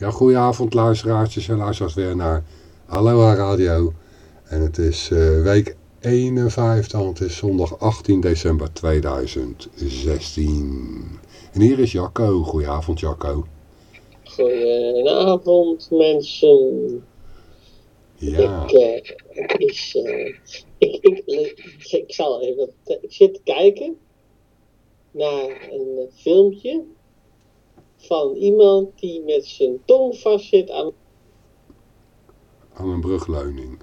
Ja, goedenavond luisteraartjes en luisteraars weer naar Aloha Radio. En het is uh, week 51, het is zondag 18 december 2016. En hier is Jacco. Goedenavond Jacco. Goedenavond mensen. Ja. Ik, uh, is, uh, ik, ik, ik, zal even, ik zit te kijken naar een filmpje van iemand die met zijn tong vastzit aan... Aan een brugleuning.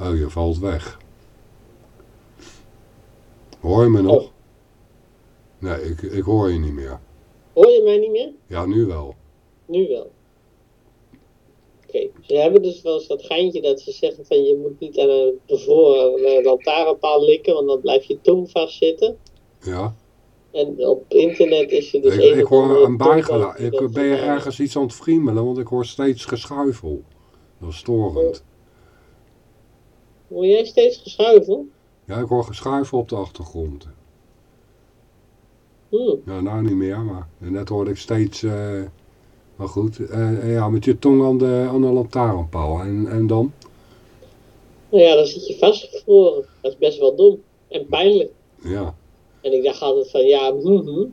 Oh, je valt weg. Hoor je me nog? Oh. Nee, ik, ik hoor je niet meer. Hoor je mij niet meer? Ja, nu wel. Nu wel. Oké, okay. ze hebben dus wel eens dat geintje dat ze zeggen van je moet niet aan een bevroren lantaarnpaal likken, want dan blijft je tong vastzitten. Ja. En op internet is je dus ik, een ik hoor een bijgeluid. ben je dat- ergens iets aan het friemelen, want ik hoor steeds geschuifel. Dat is storend. Hoor jij steeds geschuifel? Ja, ik hoor geschuifel op de achtergrond. Hm. Ja, nou niet meer, maar net hoorde ik steeds... eh, maar goed, eh, ja, met je tong aan de, aan de lantaarnpaal. En, en dan? Nou ja, dan zit je vastgevroren. Dat is best wel dom. En pijnlijk. Ja, En ik dacht altijd van ja, mhm.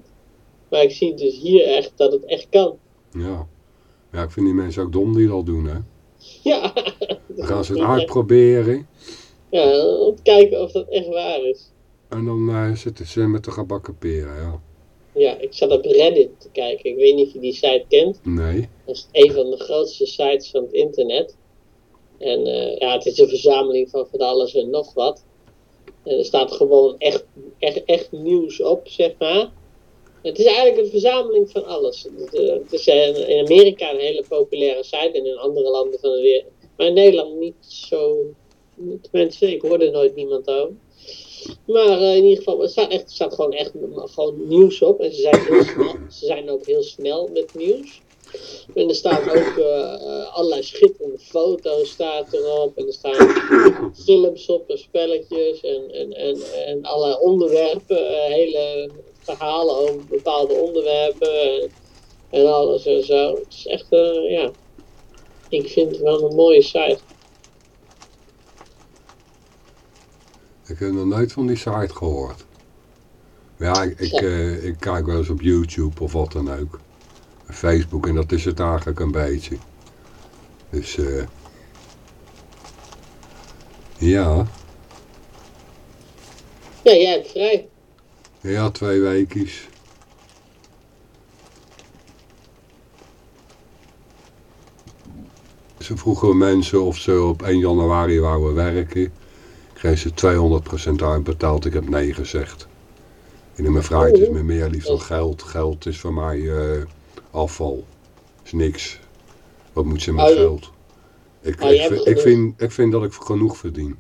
Maar ik zie dus hier echt dat het echt kan. ja. Ja, ik vind die mensen ook dom die dat doen, hè. Ja. Dan gaan ze het uitproberen. Ja, om te kijken of dat echt waar is. En dan eh, zitten ze met de gebakken peren, ja. Ja, ik zat op Reddit te kijken. Ik weet niet of je die site kent. Nee. Dat is een van de grootste sites van het internet. En eh, ja, het is een verzameling van van alles en nog wat. En er staat gewoon echt, echt, echt nieuws op, zeg maar. Het is eigenlijk een verzameling van alles. Het, eh, het is eh, in Amerika een hele populaire site en in andere landen van de wereld. Maar in Nederland niet zo. Tenminste, ik hoorde nooit niemand over. Maar eh, in ieder geval, er staat, echt, staat gewoon echt gewoon nieuws op. En ze zijn, heel snel, ze zijn ook heel snel met nieuws. En er staan ook eh, eh, allerlei schitterende foto's staat erop. En er staan films op en spelletjes en, en, en, en allerlei onderwerpen. eh, hele verhalen over bepaalde onderwerpen. En, en alles en zo. Het is echt, ja. Ik vind het wel een mooie site. Ik heb nog nooit van die site gehoord. Ja, ik, ik, eh, ik kijk wel eens op YouTube of wat dan ook. Facebook en dat is het eigenlijk een beetje. Dus eh ja, Ja, jij hebt vrij. ja, twee weekjes. Ze vroegen mensen of ze op 1 januari wouden werken. Kreeg ze 200% uitbetaald. Ik heb nee gezegd. En mijn vrijheid is me meer lief dan geld. Geld is voor mij eh, afval. Is niks. Wat moet ze met Oh, geld? Ik, Oh, ik, vind, ik, vind, ik vind dat ik genoeg verdien.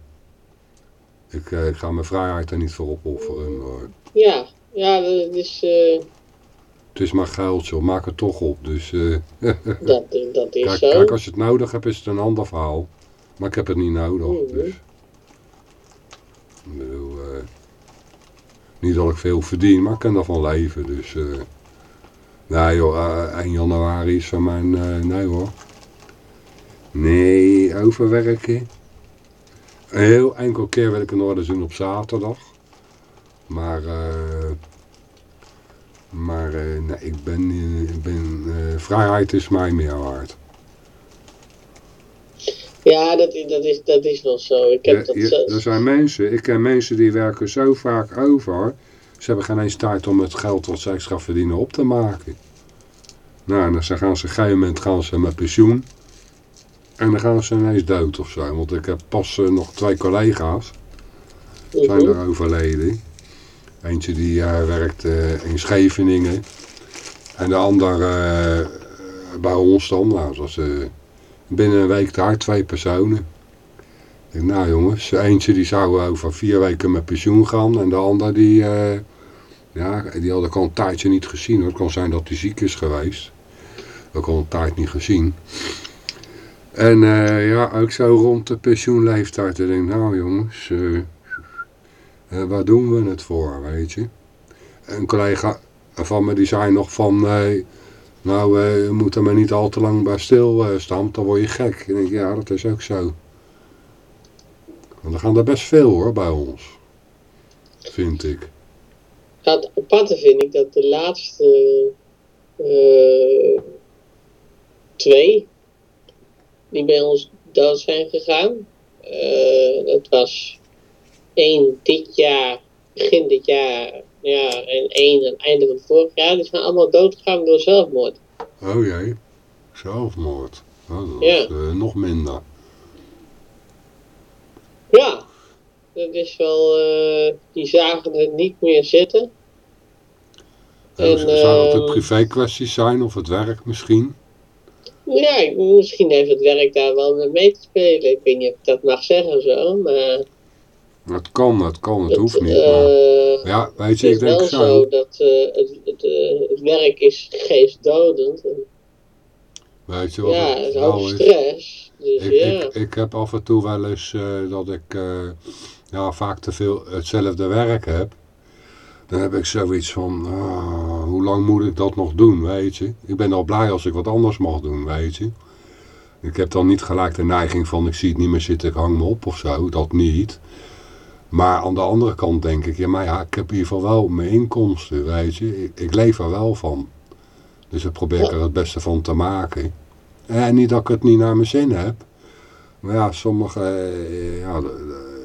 Ik, eh, ik ga mijn vrijheid er niet voor opofferen. Maar Ja, ja, dat is, eh, het is maar geld, joh. Maak het toch op. Dus eh, dat, dat is kijk, zo. kijk, als je het nodig hebt, is het een ander verhaal. Maar ik heb het niet nodig. Mhm. Dus. Ik bedoel, niet dat ik veel verdien, maar ik kan daarvan leven. Dus, eh nee joh, eh, 1 januari is van mijn, eh, nee hoor. Nee, overwerken. Een heel enkel keer wil ik een orde doen op zaterdag. Maar, eh, maar eh, nee, ik ben, eh, ik ben eh, vrijheid is mij meer waard. Ja, dat, is- dat, is, dat is nog zo. Ik heb Ja, dat je- er zijn mensen, ik ken mensen die werken zo vaak over. Ze hebben geen eens tijd om het geld wat ze extra verdienen op te maken. Nou, en dan gaan ze op een gegeven moment gaan ze met pensioen. En dan gaan ze ineens dood of zo. Want ik heb pas eh, nog twee collega's. zijn er overleden. Eentje die eh, werkt eh, in Scheveningen. En de ander bij ons dan. Nou, dat was, binnen een week daar twee personen. Ik denk, nou jongens, eentje die zou over vier weken met pensioen gaan. En de ander die, ja, die had ik al een tijdje niet gezien. hoor. Het kan zijn dat hij ziek is geweest. Ik al een tijd niet gezien. En eh, ja, ook zo rond de pensioenleeftijd. Ik denk, nou jongens, eh, eh, waar doen we het voor, weet je? Een collega, van me die zei nog van, nee, nou je moet er maar niet al te lang bij stilstaan, dan word je gek. Ik denk, ja, dat is ook zo. Want er gaan er best veel hoor, bij ons. Vind ik. Het aparte vind ik dat de laatste eh, twee die bij ons dood zijn gegaan. eh, dat was één dit jaar, begin dit jaar, ja, en één aan het einde van vorig jaar. Die zijn allemaal doodgegaan door zelfmoord. Oh jee, zelfmoord. Oh, dat Ja. is eh, nog minder. Ja, dat is wel, eh, die zagen het niet meer zitten. En, Zou dat de ehm, privé zijn of het werk misschien? Ja, misschien heeft het werk daar wel mee te spelen. Ik weet niet of ik dat mag zeggen zo, maar... Het kan, het kan, het dat, hoeft niet. eh, Maar, ja, weet je, ik denk wel zo. zo dat eh, het, het, eh, het werk is geestdodend. En, Weet je wat ja, het het is stress. Dus Ik, ja. ik, ik heb af en toe wel eens eh, dat ik eh, ja, vaak te veel hetzelfde werk heb. Dan heb ik zoiets van, ah, hoe lang moet ik dat nog doen, weet je. Ik ben al blij als ik wat anders mag doen, weet je. Ik heb dan niet gelijk de neiging van, ik zie het niet meer zitten, ik hang me op of zo, dat niet. Maar aan de andere kant denk ik, ja maar ja, ik heb in ieder geval wel mijn inkomsten, weet je. Ik, leef er wel van. Dus ik probeer er het beste van te maken. En niet dat ik het niet naar mijn zin heb. Maar ja, sommige, eh, ja,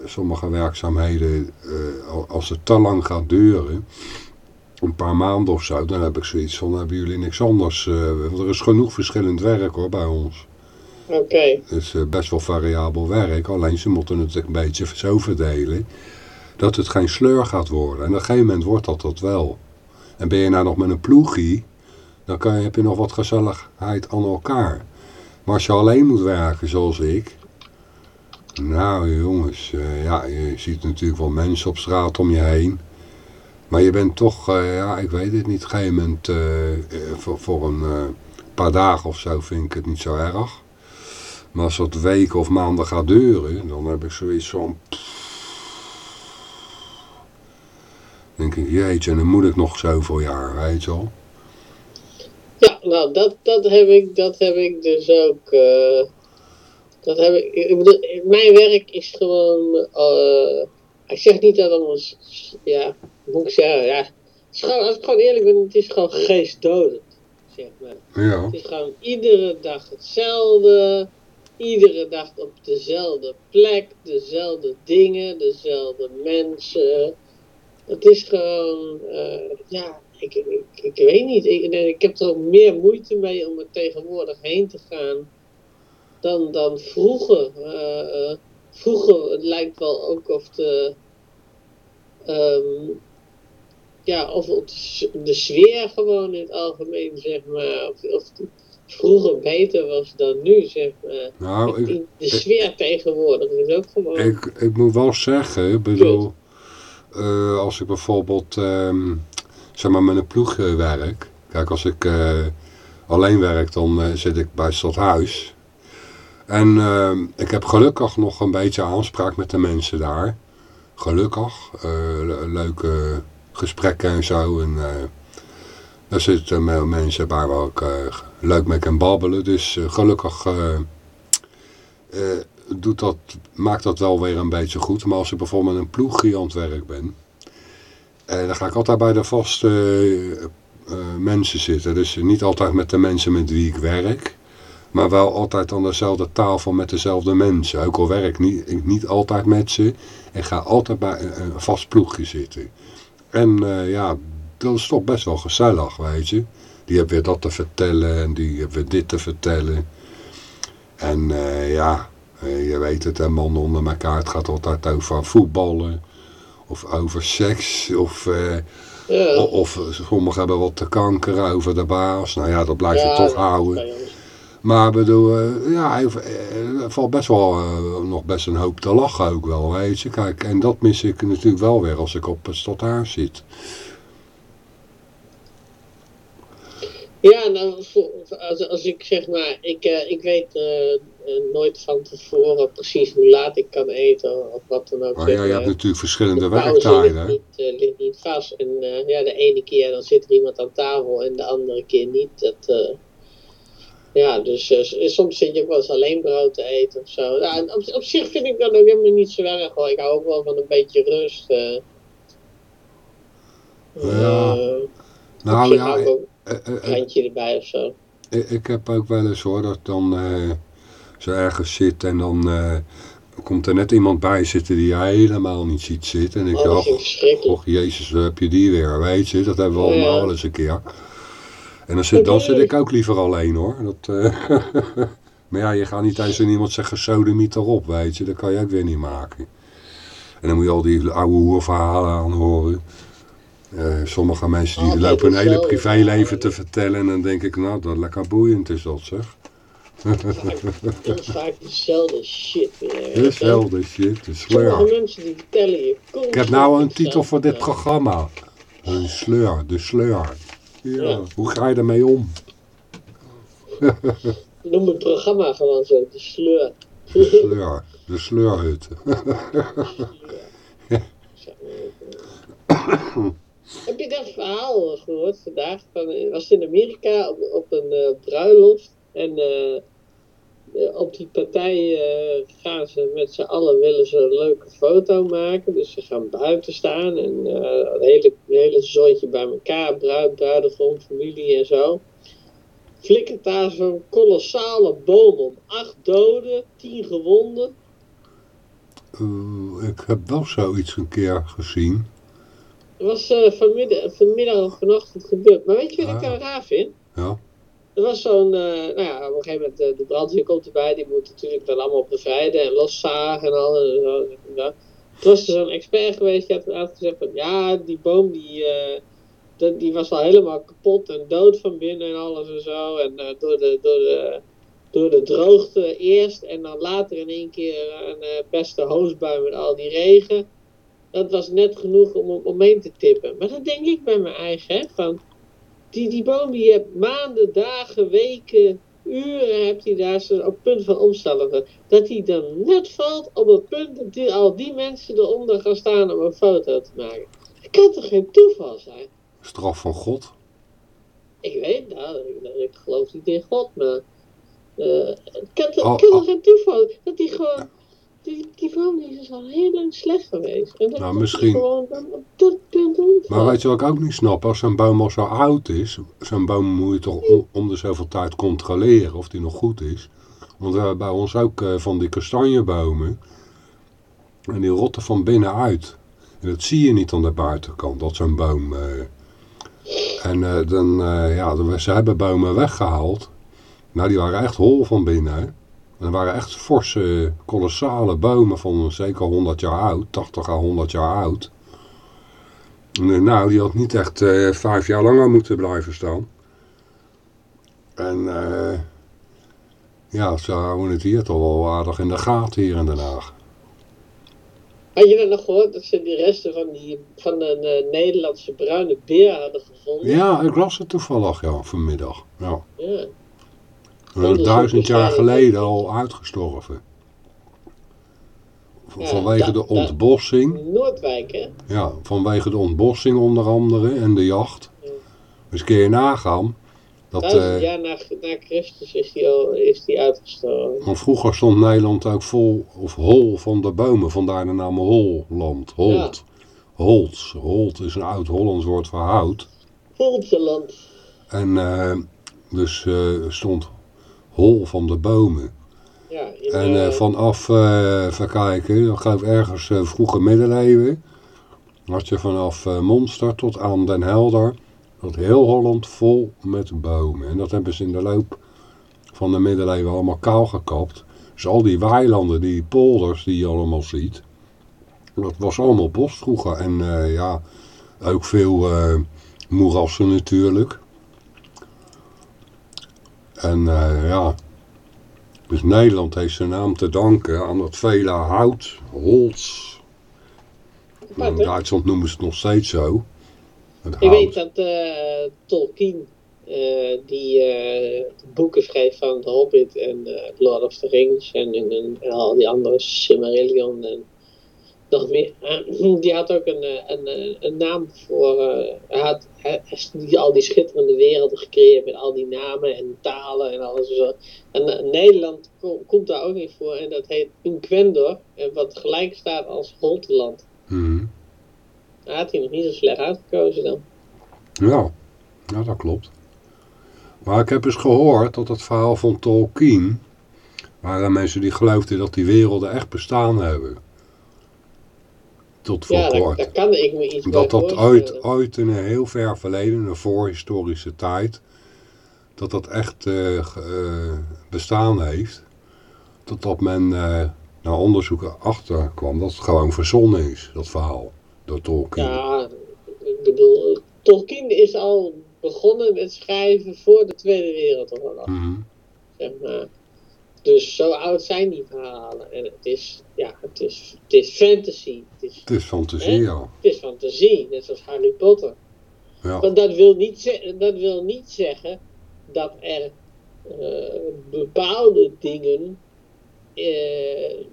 sommige werkzaamheden, eh, al- als het te lang gaat duren, een paar maanden of zo, dan heb ik zoiets van, hebben jullie niks anders? eh, want er is genoeg verschillend werk hoor bij ons. Oké, Het is eh, best wel variabel werk, alleen ze moeten het een beetje zo verdelen dat het geen sleur gaat worden. En op een gegeven moment wordt dat dat wel. En ben je nou nog met een ploegie, dan kan je, heb je nog wat gezelligheid aan elkaar. Maar als je alleen moet werken zoals ik, nou jongens, eh, ja, je ziet natuurlijk wel mensen op straat om je heen. Maar je bent toch, eh, ja, ik weet het niet, op een gegeven moment, eh, voor, voor een paar dagen of zo vind ik het niet zo erg. Maar als dat weken of maanden gaat duren, dan heb ik zoiets van... denk ik, jeetje, en dan moet ik nog zoveel jaar, weet je wel. ja, nou dat, dat, heb ik, dat heb ik dus ook. Dat heb ik, ik bedoel, mijn werk is gewoon. eh, ik zeg niet dat allemaal. Ja, hoe moet ik zeggen? Ja, gewoon, als ik gewoon eerlijk ben, het is gewoon geestdodend. Zeg maar. Ja, Het is gewoon iedere dag hetzelfde. Iedere dag op dezelfde plek, dezelfde dingen, dezelfde mensen. Het is gewoon, eh, ja, ik, ik, ik weet niet. Ik, ik heb er ook meer moeite mee om er tegenwoordig heen te gaan dan, dan vroeger. Eh, eh, vroeger, het lijkt wel ook of de, ehm, ja, of de sfeer gewoon in het algemeen, zeg maar, of, of vroeger beter was dan nu, zeg maar. nou, ik, de sfeer tegenwoordig is ook gewoon... ik, ik moet wel zeggen, ik bedoel, eh, als ik bijvoorbeeld, ehm, zeg maar, met een ploeg werk. Kijk, als ik alleen werk, dan zit ik bij stadhuis. En ehm, ik heb gelukkig nog een beetje aanspraak met de mensen daar. Gelukkig. eh, le- leuke gesprekken en zo. En, eh, daar zitten me- mensen bij waar ik eh, leuk mee kan babbelen. Dus eh, gelukkig eh, eh, doet dat, maakt dat wel weer een beetje goed. Maar als ik bijvoorbeeld met een ploegie aan het werk ben... eh, dan ga ik altijd bij de vaste eh, eh, mensen zitten. Dus niet altijd met de mensen met wie ik werk... Maar wel altijd aan dezelfde tafel met dezelfde mensen. Ook al werk niet, ik niet altijd met ze. Ik ga altijd bij een, een vast ploegje zitten. En eh, ja, dat is toch best wel gezellig, weet je. Die hebben weer dat te vertellen en die hebben weer dit te vertellen. En eh, ja, eh, je weet het, hè, mannen onder elkaar. Het gaat altijd over voetballen. Of over seks. Of, ja, of sommigen hebben wat te kanker over de baas. Nou ja, dat blijf je ja, toch houden. Maar bedoel, eh, ja, hij- eh, er valt best wel eh, nog best een hoop te lachen ook wel, weet je. Kijk, en dat mis ik natuurlijk wel weer als ik op het stadhuis zit. Ja, nou, als, als ik zeg maar, ik, ik weet nooit van tevoren precies hoe laat ik kan eten of wat dan ook. Maar ja, je hebt natuurlijk verschillende werktijden. ligt niet, eh, ligt niet vast. En ja, de ene keer dan zit er iemand aan tafel en de andere keer niet. Dat, ja, dus eh, s- soms zit je ook wel eens alleen brood te eten of zo. Ja, op, op zich vind ik dat ook helemaal niet zo erg hoor. Ik hou ook wel van een beetje rust. eh. Ja, Eh, Nou ja, ook eh, eh, een eh, krantje erbij of zo. ik, ik heb ook wel eens hoor, dat dan eh, zo ergens zit en dan eh, komt er net iemand bij zitten die je helemaal niet ziet zitten. En ik Oh, dacht. Och jezus, heb je die weer, weet je. Dat hebben we allemaal Ja. wel eens een keer. En dan zit, dan zit ik ook liever alleen hoor. Dat, eh, maar ja, je gaat niet eens aan iemand zeggen, sodemiet erop, weet je. Dat kan je ook weer niet maken. En dan moet je al die oude hoerverhalen aanhoren. Eh sommige mensen die Altijd lopen een hele privéleven te vertellen. En dan denk ik, nou, dat lekker boeiend is dat zeg. Heel vaak dezelfde shit weer. Dezelfde shit, de sleur. Sommige mensen die vertellen je Ik heb nou een titel voor dit programma. Een sleur, de sleur. Ja, Ja. hoe ga je ermee om? Noem het programma gewoon zo, de sleur. De sleur, de sleurhut. Heb je dat verhaal gehoord vandaag? Van, was in Amerika op, op een eh, bruiloft. En eh, op die partij eh, gaan ze met z'n allen willen ze een leuke foto maken. Dus ze gaan buiten staan en eh een hele, een hele bij elkaar. Bruid, bruidegom, familie en zo. Flikkert daar zo'n kolossale boom om. Acht doden, tien gewonden. Eh, ik heb wel zoiets een keer gezien. Dat was eh, vanmiddag, vanmiddag of vanochtend gebeurd. Maar weet je wat ik Ah. daar raar vind? Ja, Er was zo'n, eh, nou ja, op een gegeven moment, eh, de brandweer komt erbij, die moet natuurlijk dan allemaal bevrijden en loszagen en alles. En zo. Toen was er zo'n expert geweest, die had inderdaad gezegd van, ja, die boom die, eh, dat, die was al helemaal kapot en dood van binnen en alles en zo. En door, de, door, de, door de droogte eerst en dan later in één keer een eh, beste met al die regen. Dat was net genoeg om hem omheen te tippen. Maar dan denk ik bij mijn eigen, hè, van die, die boom die hebt maanden, dagen, weken, uren hebt hij daar zo op het punt van omstallen. Dat hij dan net valt op het punt dat die, al die mensen eronder gaan staan om een foto te maken. Dat kan toch geen toeval zijn? straf van God. Ik weet, nou, ik, ik geloof niet in God, maar het kan, toch- Oh, kan toch oh. geen toeval dat die gewoon... Die, die boom die is al heel lang slecht geweest. En dat Nou, misschien- gewoon dat. Maar weet je wat ik ook niet snap? Als zo'n boom al zo oud is, zo'n boom moet je toch om, om de zoveel tijd controleren of die nog goed is. Want we hebben bij ons ook eh, van die kastanjebomen. En die rotten van binnenuit. En dat zie je niet aan de buitenkant, dat zo'n boom... eh, en eh, dan, ja, ze hebben bomen weggehaald. Nou, die waren echt hol van binnen. En dat waren echt forse, kolossale bomen van zeker 100 jaar oud, 80 à 100 jaar oud. En, eh, Nou, die had niet echt eh, vijf jaar langer moeten blijven staan. En eh, ja, ze houden het hier toch wel aardig in de gaten hier in Den Haag. Had je dat nog gehoord dat ze die resten van, die, van een eh, Nederlandse bruine beer hadden gevonden? Ja, ik las het toevallig, ja, vanmiddag. Ja. Ja. Duizend jaar geleden al uitgestorven. Ja, vanwege de ontbossing. Noordwijk, hè? Ja, vanwege de ontbossing onder andere en de jacht. Ja. Dus kun je nagaan. Dat, Duizend eh, jaar na, na Christus is die, al, is die uitgestorven. want vroeger stond Nederland ook vol of hol van de bomen. Vandaar de naam Holland. Holt. Holts. Holt is een oud-Hollands woord voor hout. Voltseland. En eh, dus eh, stond hol van de bomen. Ja, in, En eh, eh, vanaf, eh even kijken, dan geloof ik ergens eh, vroege middeleeuwen. Had je vanaf Monster tot aan Den Helder. Dat heel Holland vol met bomen. En dat hebben ze in de loop van de middeleeuwen allemaal kaal gekapt. Dus al die weilanden, die polders die je allemaal ziet. Dat was allemaal bos vroeger. En ja, ook veel moerassen natuurlijk. En eh, ja, dus Nederland heeft zijn naam te danken aan dat vele hout, apart, In hè? Duitsland noemen ze het nog steeds zo. Ik weet dat eh, Tolkien eh, die boeken schreef van The Hobbit en Lord of the Rings en, en, en al die andere Silmarillion en nog meer. die had ook een, een, een naam voor. hij had hij, die, al die schitterende werelden gecreëerd met al die namen en talen en alles. Zo. En Nederland komt daar ook niet voor en dat heet Unquendor, wat gelijk staat als Holteland. Mm. Daar had hij nog niet zo slecht uitgekozen dan. Ja, ja dat klopt. Maar ik heb eens gehoord dat het verhaal van Tolkien... waren mensen die geloofden dat die werelden echt bestaan hebben. Tot voor ja, kort. Daar, kan ik me iets Dat dat ooit, ooit in een heel ver verleden, een voorhistorische tijd... dat dat echt uh, bestaan heeft. Totdat men uh, naar onderzoeken achter kwam dat het gewoon verzonnen is, dat verhaal. Door Tolkien. Ja, ik bedoel, Tolkien is al begonnen met schrijven voor de Tweede Wereldoorlog. Mm Zeg maar. Dus zo oud zijn die verhalen. En het is, ja, het is, het is fantasy. Het is, het is fantasie, ja. Het is fantasie, net zoals Harry Potter. Ja. Want dat wil niet, dat wil niet zeggen dat er uh, bepaalde dingen uh,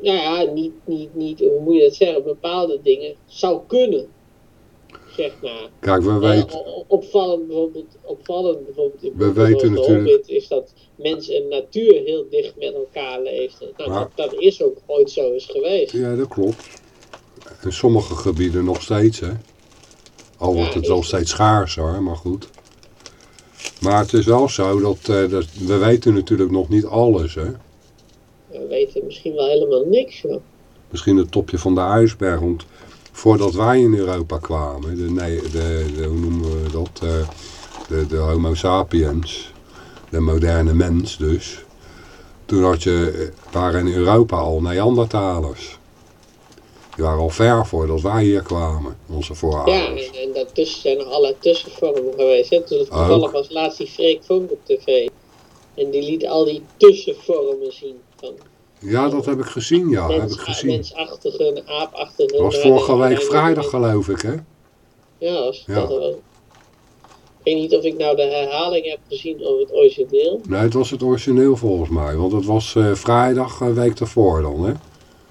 nou ja, niet, niet, niet, hoe moet je dat zeggen, bepaalde dingen zou kunnen zeg maar. Kijk, we weten... Opvallend bijvoorbeeld, opvallend bijvoorbeeld in we weten natuurlijk... is dat mens en natuur heel dicht met elkaar leefden. Nou, maar... dat, dat, is ook ooit zo is geweest. Ja, dat klopt. In sommige gebieden nog steeds, hè. Al wordt ja, het wel steeds schaarser, maar goed. Maar het is wel zo dat, uh, dat, we weten natuurlijk nog niet alles, hè. We weten misschien wel helemaal niks, joh. Misschien het topje van de ijsberg, want voordat wij in Europa kwamen, de, nee, de, de hoe noemen we dat, uh, de, de homo sapiens, de moderne mens dus, toen had je, waren in Europa al Neandertalers. Die waren al ver voordat wij hier kwamen, onze voorouders. Ja, en, en daartussen zijn er allerlei tussenvormen geweest. Hè? Dus toevallig was laatst die Freek Vonk op tv. En die liet al die tussenvormen zien van ja, dat heb ik gezien, ja. Mens, heb ik gezien. Mensachtige, aapachtige... Dat was vorige week vrijdag, geloof ik, hè? Ja, was ja. dat wel. Ik weet niet of ik nou de herhaling heb gezien of het origineel. Nee, het was het origineel volgens mij. Want het was uh, vrijdag, uh, week ervoor dan, hè?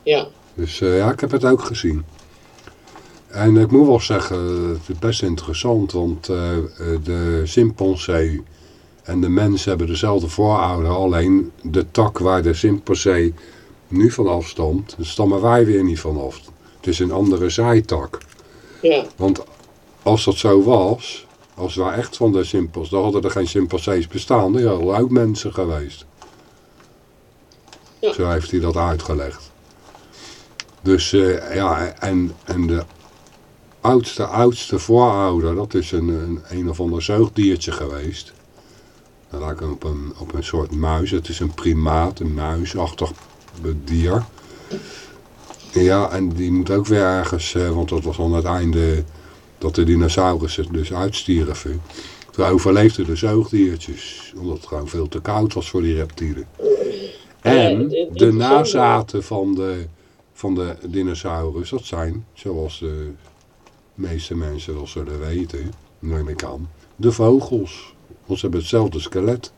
Ja. Dus uh, ja, ik heb het ook gezien. En ik moet wel zeggen, het is best interessant, want de chimpansee en de mensen hebben dezelfde voorouder, alleen de tak waar de chimpansee nu van afstamt, daar stammen wij weer niet van af. Het is een andere zijtak. Ja. Want als dat zo was, als wij echt van de chimpansees, dan hadden er geen chimpansees bestaan, dan hadden ook mensen geweest. Ja. Zo heeft hij dat uitgelegd. Dus uh, ja, en, en de oudste, oudste voorouder, dat is een, een, een of ander zoogdiertje geweest. Dat lijkt op een, op een soort muis. Het is een primaat, een muisachtig dier. Ja, en die moet ook weer ergens, uh, want dat was aan het einde dat de dinosaurussen dus uitstierven. Toen overleefden de zoogdiertjes, omdat het gewoon veel te koud was voor die reptielen. En de nazaten van de, van de dinosaurus, dat zijn, zoals de meeste mensen wel zullen weten, neem ik aan, de vogels. Want ze hebben hetzelfde skelet.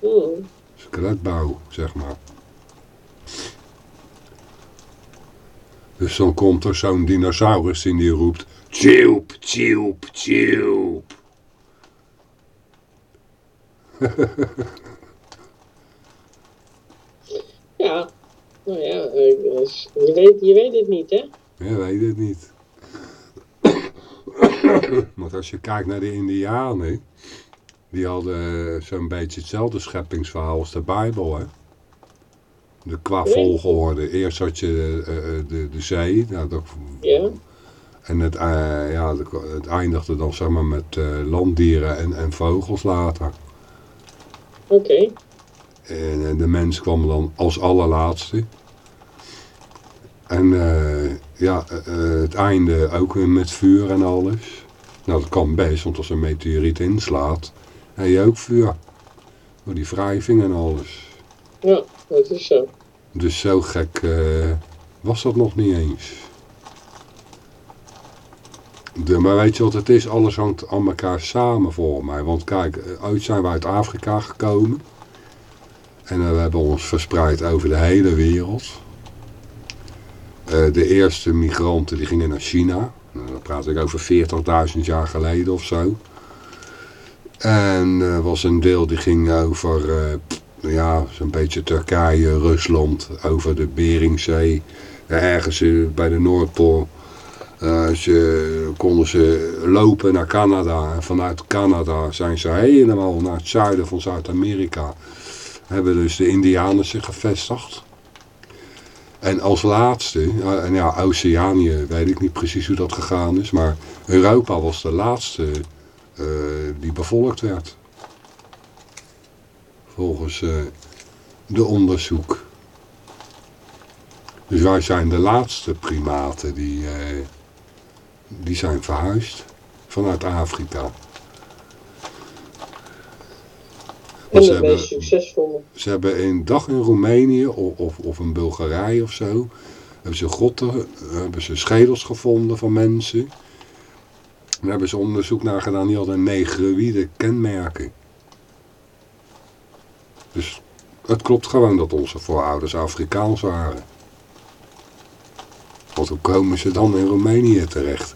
Mm. Skeletbouw, zeg maar. Dus dan komt er zo'n dinosaurus in die roept... Tjoep, tjoep, tjoep. ja, nou ja, je weet, je weet het niet, hè? Je weet het niet. Want als je kijkt naar de indianen... Die hadden zo'n beetje hetzelfde scheppingsverhaal als de Bijbel, hè. De, qua volgorde. Eerst had je uh, de, de zee. Nou, dat, ja. En het, uh, ja, het eindigde dan zeg maar met uh, landdieren en, en vogels later. Oké. Okay. En, en, de mens kwam dan als allerlaatste. En ja, het einde ook met vuur en alles. Nou, dat kan best, want als een meteoriet inslaat, je ook vuur. Door die wrijving en alles. Ja, dat is zo. Dus zo gek uh, was dat nog niet eens. De, maar weet je wat het is? Alles hangt aan elkaar samen voor mij. Want kijk, eh, ooit zijn we uit Afrika gekomen. En uh, we hebben ons verspreid over de hele wereld. Uh, de eerste migranten die gingen naar China. Nou, dan praat ik over 40.000 jaar geleden of zo. En er was een deel die ging over, ja, zo'n beetje Turkije, Rusland, over de Beringzee. Ergens bij de Noordpool ze, konden ze lopen naar Canada. En vanuit Canada zijn ze helemaal naar het zuiden van Zuid-Amerika. Hebben dus de Indianen zich gevestigd. En als laatste, en ja, Oceanië weet ik niet precies hoe dat gegaan is. Maar Europa was de laatste uh, die bevolkt werd. Volgens uh, de onderzoek. Dus wij zijn de laatste primaten die, uh, die zijn verhuisd vanuit Afrika. En ze hebben, succesvol. Ze hebben een dag in Roemenië of, of, of in Bulgarije of zo, hebben ze grotten, hebben ze schedels gevonden van mensen. Daar hebben ze onderzoek naar gedaan, die hadden negroïde kenmerken. Dus het klopt gewoon dat onze voorouders Afrikaans waren. Want hoe komen ze dan in Roemenië terecht?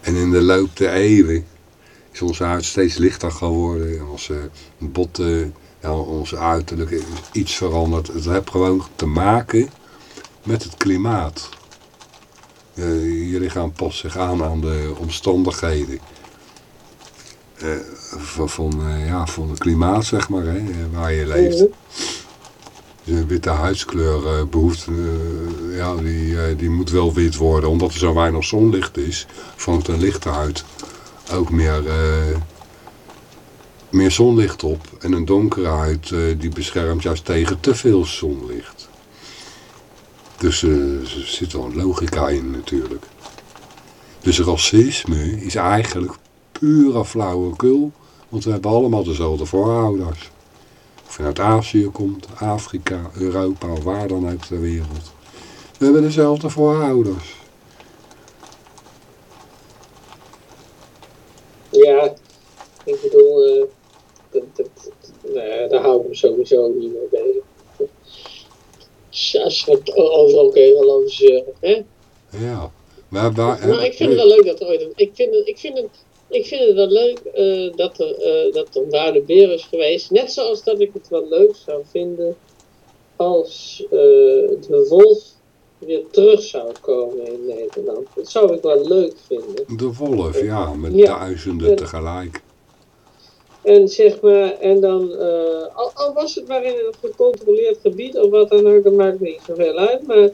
En in de loop der eeuwen is onze huid steeds lichter geworden. Onze botten, ja, onze uiterlijk iets veranderd. Het heeft gewoon te maken met het klimaat. Uh, je lichaam past zich aan aan de omstandigheden. Uh, van, van, uh, ja, van het klimaat, zeg maar, hè, waar je leeft. De witte huidskleur behoeft, ja, die, die moet wel wit worden, omdat er zo weinig zonlicht is, vangt een lichte huid ook meer, meer zonlicht op. En een donkere huid die beschermt juist tegen te veel zonlicht. Dus er zit wel logica in natuurlijk. Dus racisme is eigenlijk pure flauwekul, want we hebben allemaal dezelfde voorouders. Of je uit Azië komt, Afrika, Europa, waar dan ook ter wereld. We hebben dezelfde voorouders. Ja, ik bedoel, dat, nou daar hou ik me sowieso niet mee bezig. Het overal kun je wel over zeuren, hè? Ja. Maar, maar ik vind het wel leuk dat er ooit... Ik vind het, ik vind het, ik vind het wel leuk uh, dat, er, uh, dat er daar de beer is geweest. Net zoals dat ik het wel leuk zou vinden als uh, de wolf weer terug zou komen in Nederland. Dat zou ik wel leuk vinden. De wolf, ja, met ja. duizenden en, tegelijk. En zeg maar, en dan, uh, al, al, was het maar in een gecontroleerd gebied of wat dan ook, dat maakt niet zoveel uit, maar...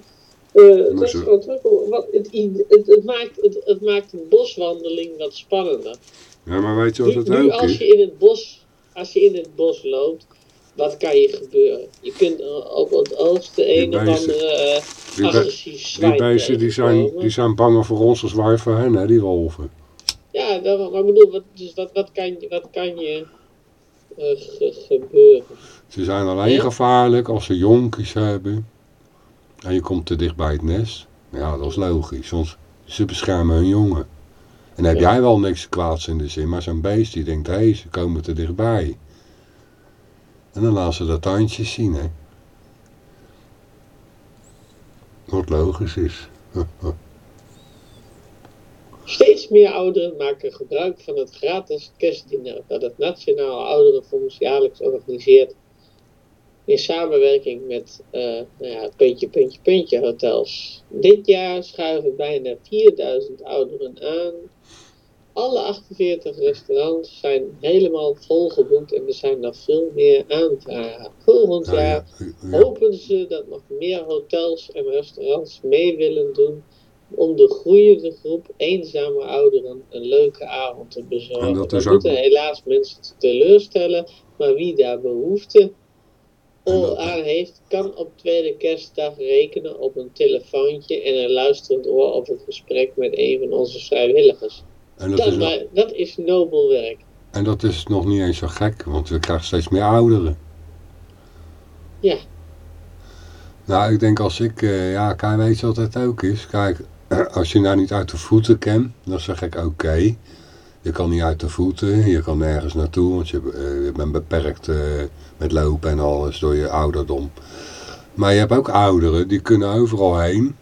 Uh, dat is gewoon terug. Wat, het, het, het, maakt, het, het maakt een boswandeling wat spannender. Ja, maar weet je wat het nu, nu ook als je in het bos, als je in het bos loopt, wat kan je gebeuren? Je kunt op het oosten een of andere uh, agressief zwijn Die beesten die zijn, die zijn banger voor ons als wij voor hen, hè, die wolven. Ja, dat, maar ik bedoel, wat, dus wat, wat kan, wat kan je uh, ge gebeuren? Ze zijn alleen ja? gevaarlijk als ze jonkies hebben. En je komt te dicht bij het nest. Ja, dat is logisch. Soms ze beschermen hun jongen. En dan heb ja. jij wel niks kwaads in de zin, maar zo'n beest die denkt, hé, hey, ze komen te dichtbij. En dan laten ze dat tandjes zien, hè. Wat logisch is. Meer ouderen maken gebruik van het gratis kerstdiner dat het Nationaal Ouderenfonds jaarlijks organiseert. In samenwerking met uh, nou ja, puntje, puntje, puntje hotels. Dit jaar schuiven bijna 4000 ouderen aan alle 48 restaurants zijn helemaal volgeboekt en er zijn nog veel meer aanvragen. Volgend ja, jaar ja. hopen ze dat nog meer hotels en restaurants mee willen doen om de groeiende groep eenzame ouderen een leuke avond te bezorgen. En dat is ook- moeten helaas mensen teleurstellen, maar wie daar behoefte dat- aan heeft, kan op tweede kerstdag rekenen op een telefoontje en een luisterend oor op het gesprek met een van onze vrijwilligers. En dat, Dat, is, nog- dat is nobel werk. en dat is nog niet eens zo gek, want we krijgen steeds meer ouderen. Ja. Nou, ik denk als ik, eh, ja, kijk, weet je wat het ook is? Kijk, als je nou niet uit de voeten kent, dan zeg ik oké. Je kan niet uit de voeten, je kan nergens naartoe, want je, je bent beperkt uh, met lopen en alles door je ouderdom. Maar je hebt ook ouderen, die kunnen overal heen.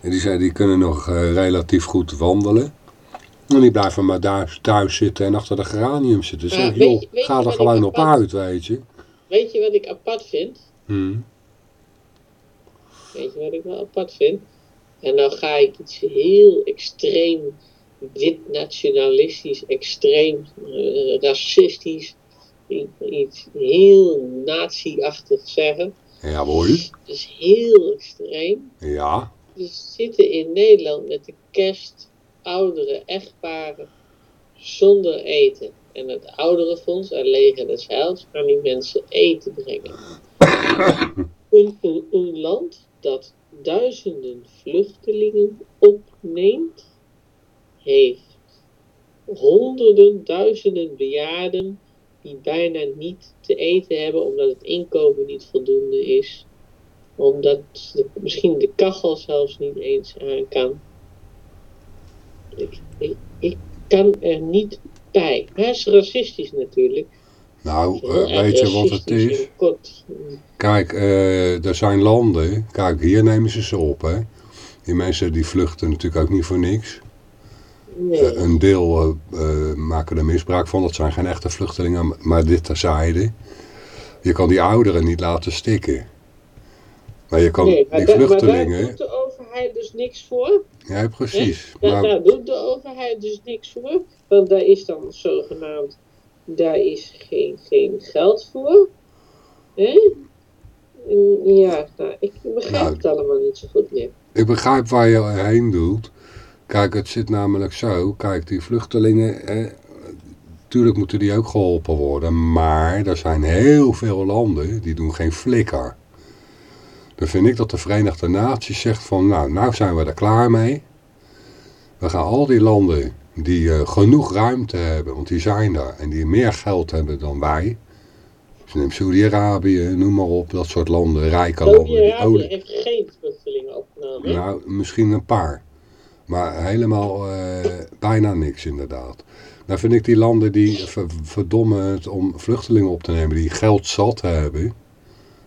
En die, zijn, die kunnen nog uh, relatief goed wandelen. En die blijven maar daar thuis zitten en achter de geranium zitten. Zeg, joh, je, weet ga er gewoon op uit, weet je. Weet je wat ik apart vind? Hmm. Weet je wat ik wel apart vind? En dan ga ik iets heel extreem wit nationalistisch, extreem uh, racistisch, iets heel nazi-achtig zeggen. Ja, hoor. Dat is heel extreem. Ja. We zitten in Nederland met de kerst oudere echtparen zonder eten. En het ouderenfonds en Leger des Heils gaan die mensen eten brengen. een, een, een land dat duizenden vluchtelingen opneemt, heeft honderden, duizenden bejaarden die bijna niet te eten hebben omdat het inkomen niet voldoende is. Omdat misschien de kachel zelfs niet eens aan kan. Ik, ik, ik kan er niet bij. Hij is racistisch natuurlijk. Nou, uh, weet je wat het is? Kijk, uh, er zijn landen, kijk, hier nemen ze ze op, hè. Die mensen die vluchten natuurlijk ook niet voor niks. Nee. Uh, een deel maken er misbruik van, dat zijn geen echte vluchtelingen, maar dit terzijde. Je kan die ouderen niet laten stikken. Maar je kan nee, maar die vluchtelingen... Maar daar doet de overheid dus niks voor. Ja, precies. Daar, maar... daar doet de overheid dus niks voor. Want daar is dan zogenaamd daar is geen, geen geld voor. Hè? Ja, nou, ik begrijp nou, het allemaal niet zo goed meer. Ik begrijp waar je heen doet. Kijk, het zit namelijk zo. Kijk, die vluchtelingen, eh, tuurlijk moeten die ook geholpen worden. Maar er zijn heel veel landen die doen geen flikker. Dan vind ik dat de Verenigde Naties zegt van, nou, nou zijn we er klaar mee. We gaan al die landen die uh, genoeg ruimte hebben, want die zijn daar. En die meer geld hebben dan wij. Dus neem Saudi-Arabië, noem maar op, dat soort landen, rijke landen. Saudi-Arabië heeft geen vluchtelingen opgenomen. Nou, misschien een paar. Maar helemaal uh, bijna niks inderdaad. Dan vind ik die landen die verdommen het om vluchtelingen op te nemen, die geld zat hebben.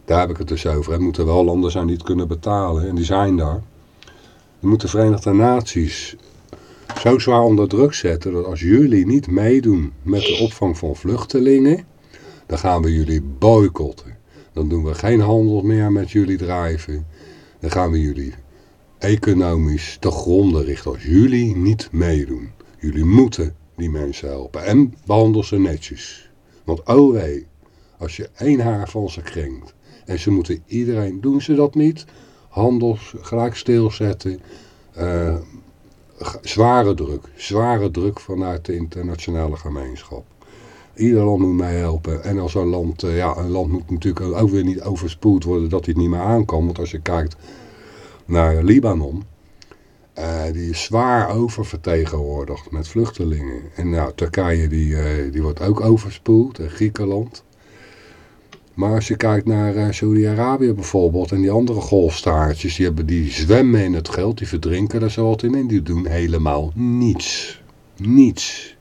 Daar heb ik het dus over. Het moeten wel landen zijn die het kunnen betalen. En die zijn daar. Dan moeten de Verenigde Naties zo zwaar onder druk zetten dat als jullie niet meedoen met de opvang van vluchtelingen, dan gaan we jullie boycotten. Dan doen we geen handel meer met jullie drijven. Dan gaan we jullie economisch te gronden richten als jullie niet meedoen. Jullie moeten die mensen helpen en behandel ze netjes. Want oh wee, als je één haar van ze krenkt en ze moeten iedereen, doen ze dat niet, handels gelijk stilzetten, uh, zware druk. Zware druk vanuit de internationale gemeenschap. Ieder land moet mij helpen. En als een land, ja, een land moet natuurlijk ook weer niet overspoeld worden dat hij het niet meer aan kan. Want als je kijkt naar Libanon, uh, die is zwaar oververtegenwoordigd met vluchtelingen. En nou, Turkije die, uh, die wordt ook overspoeld, en Griekenland. Maar als je kijkt naar uh, Saudi-Arabië bijvoorbeeld en die andere golfstaartjes, die, hebben, die zwemmen in het geld, die verdrinken er wat in en die doen helemaal niets. Niets.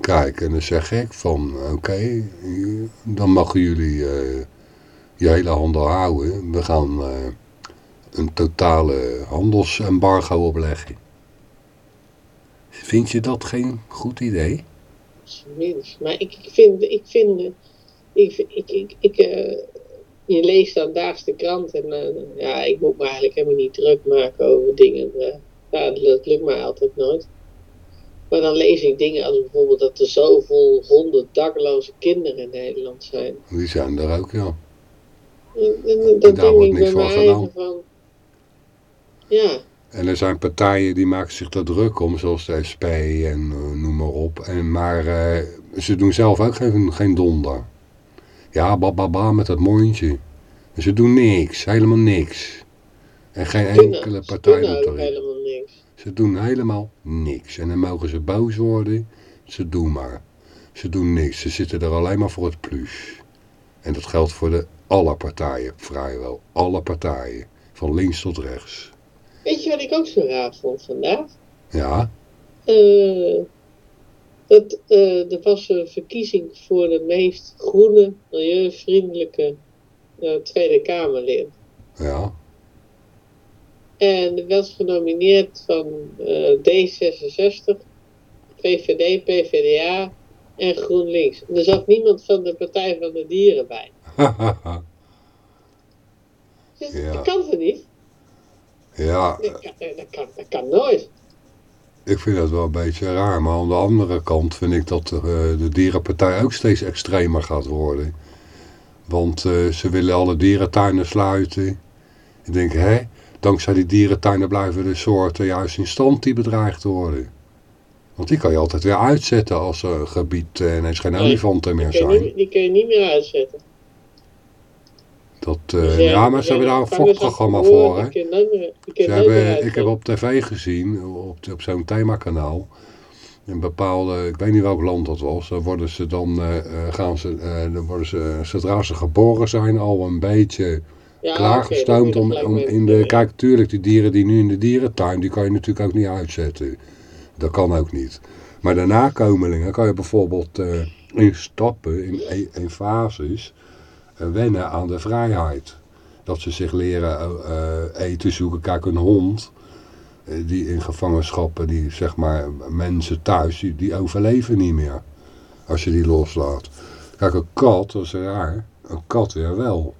Kijk, en dan zeg ik van, oké, dan mogen jullie uh, je hele handel houden. We gaan uh, een totale handelsembargo opleggen. Vind je dat geen goed idee? Minst. Maar ik, ik vind, ik vind, ik, ik, ik, ik uh, je leest dan daags de krant en uh, ja, ik moet me eigenlijk helemaal niet druk maken over dingen. Uh, ja, dat lukt mij altijd nooit. Maar dan lees ik dingen als bijvoorbeeld dat er zoveel honderd dakloze kinderen in Nederland zijn. Die zijn er ook, ja. En, dat denk ik bij mij van, ja, en er zijn partijen die maken zich daar druk om, zoals de SP en uh, noem maar op. En, maar uh, ze doen zelf ook geen, geen donder. Ja, bababa met dat mondje. En ze doen niks, helemaal niks. En geen enkele partij doet erin. helemaal niks. Ze doen helemaal niks. En dan mogen ze boos worden, ze doen maar. Ze doen niks, ze zitten er alleen maar voor het plus. En dat geldt voor de alle partijen, vrijwel alle partijen. Van links tot rechts. Weet je wat ik ook zo raar vond vandaag? Ja, Eh, dat, eh, er was een verkiezing voor de meest groene, milieuvriendelijke eh, Tweede Kamerlid. ja, En er werd genomineerd van eh, D66, VVD, PVDA en GroenLinks. En er zat niemand van de Partij van de Dieren bij. Dus Ja. Dat kan toch niet? Ja, Dat kan, dat, kan, dat kan nooit. ik vind dat wel een beetje raar. Maar aan de andere kant vind ik dat eh, de dierenpartij ook steeds extremer gaat worden. Want eh, ze willen alle dierentuinen sluiten. Ik denk, hè, dankzij die dierentuinen blijven de soorten juist in stand die bedreigd worden. Want die kan je altijd weer uitzetten als er een gebied eh, ineens geen Nee, olifanten meer Die kun, je zijn. niet, die kun je niet meer uitzetten. Dat, eh, Dus, ja, maar ze hebben daar een fokprogramma voor, hè. Ze hebben, ik heb op tv gezien, op, op zo'n themakanaal, een bepaalde, ik weet niet welk land dat was, dan worden ze dan, eh, eh, gaan ze, eh, dan worden ze, eh, zodra ze geboren zijn, al een beetje Ja, klaargestoomd om, om in de, kijk tuurlijk die dieren die nu in de dierentuin, die kan je natuurlijk ook niet uitzetten. Dat kan ook niet. Maar de nakomelingen kan je bijvoorbeeld eh, in stappen, in, in, fases, eh, wennen aan de vrijheid. Dat ze zich leren eh, eten zoeken. Kijk, een hond eh, die in gevangenschappen, die zeg maar mensen thuis, die, die overleven niet meer. Als je die loslaat. Kijk, een kat, dat is raar. Een kat weer wel.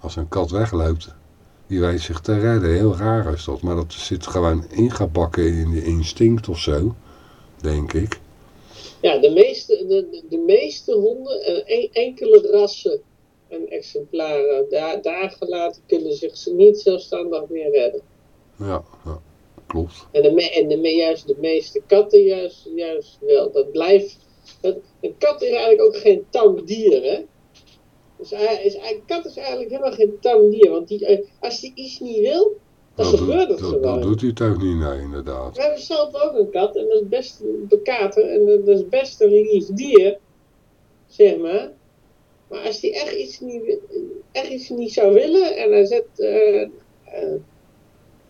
Als een kat wegloopt, die weet zich te redden. Heel raar is dat. Maar dat zit gewoon ingebakken in je instinct of zo. Denk ik. Ja, de meeste, de, de- meeste honden, en en- enkele rassen en exemplaren daar, daar gelaten, kunnen zich niet zelfstandig meer redden. Ja, ja klopt. En, de, me- en de, me- juist de meeste katten juist, juist wel. Dat blijft, dat, een kat is eigenlijk ook geen tam dier, hè? Dus hij is, een kat is eigenlijk helemaal geen tam dier, want die, eh, als hij iets niet wil, dan Dat gebeurt het dat, gewoon. dat doet hij ook niet, nee, inderdaad. We hebben zelf ook een kat en dat is best een bekater en dat is best een lief dier, zeg maar. Maar als hij echt iets niet, echt iets niet zou willen en hij zet,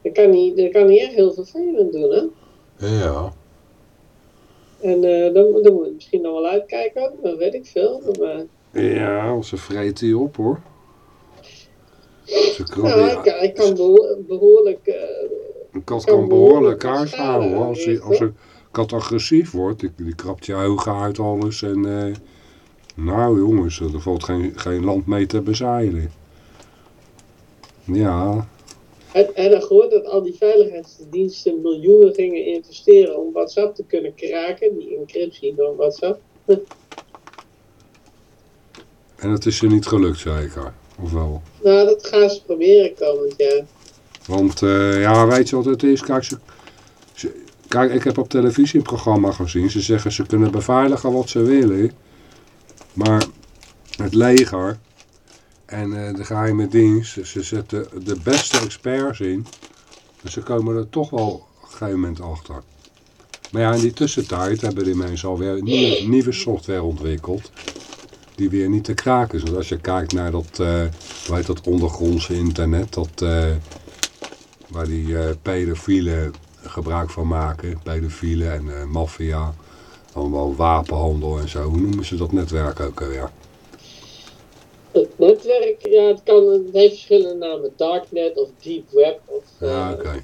dan, kan hij, kan hij echt heel vervelend doen, hè. Ja, En eh, dan, dan moet je misschien nog wel uitkijken dat weet ik veel. Maar, ja ze vreet hij op hoor. Ze hij krabben, kan, behoorlijk, eh, een kat kan kan behoorlijk hoor. Als, hij, als een kat agressief wordt, die, die krabt je ogen uit alles. En, eh, nou jongens, er valt geen, geen land mee te bezeilen. Ja, en, en dan gehoord dat al die veiligheidsdiensten miljoenen gingen investeren om WhatsApp te kunnen kraken, die encryptie door WhatsApp. en het is je niet gelukt zeker, of wel? Nou, dat gaan ze proberen komend jaar. Want eh, ja, weet je wat het is? Kijk, ze, ze- kijk, ik heb op televisie een programma gezien. Ze zeggen ze kunnen beveiligen wat ze willen. Maar het leger en eh, de geheime dienst, ze zetten de beste experts in. Dus ze komen er toch wel op een gegeven moment achter. Maar ja, in die tussentijd hebben die mensen alweer nieuwe, nieuwe software ontwikkeld. Die weer niet te kraken is. Want als je kijkt naar dat, heet dat ondergrondse internet, dat... eh, waar die eh pedofielen gebruik van maken. Pedofielen en eh maffia. Allemaal wapenhandel en zo. Hoe noemen ze dat netwerk ook alweer? Het netwerk, ja, het, kan, het heeft verschillende namen. Darknet of Deep Web. Of, Ja, oké.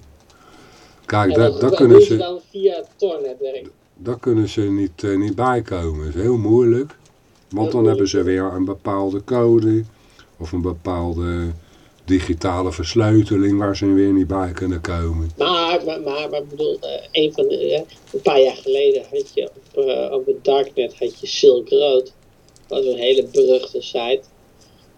Kijk, dat, dat kunnen ze dan via het Tor-netwerk. daar kunnen ze niet, niet bij komen. Dat is heel moeilijk. Want dan hebben ze weer een bepaalde code. Of een bepaalde digitale versleuteling waar ze weer niet bij kunnen komen. Maar, maar, maar, maar ik bedoel, eh, een, van de, eh, een paar jaar geleden had je op, eh, op het darknet had je Silk Road. Dat was een hele beruchte site.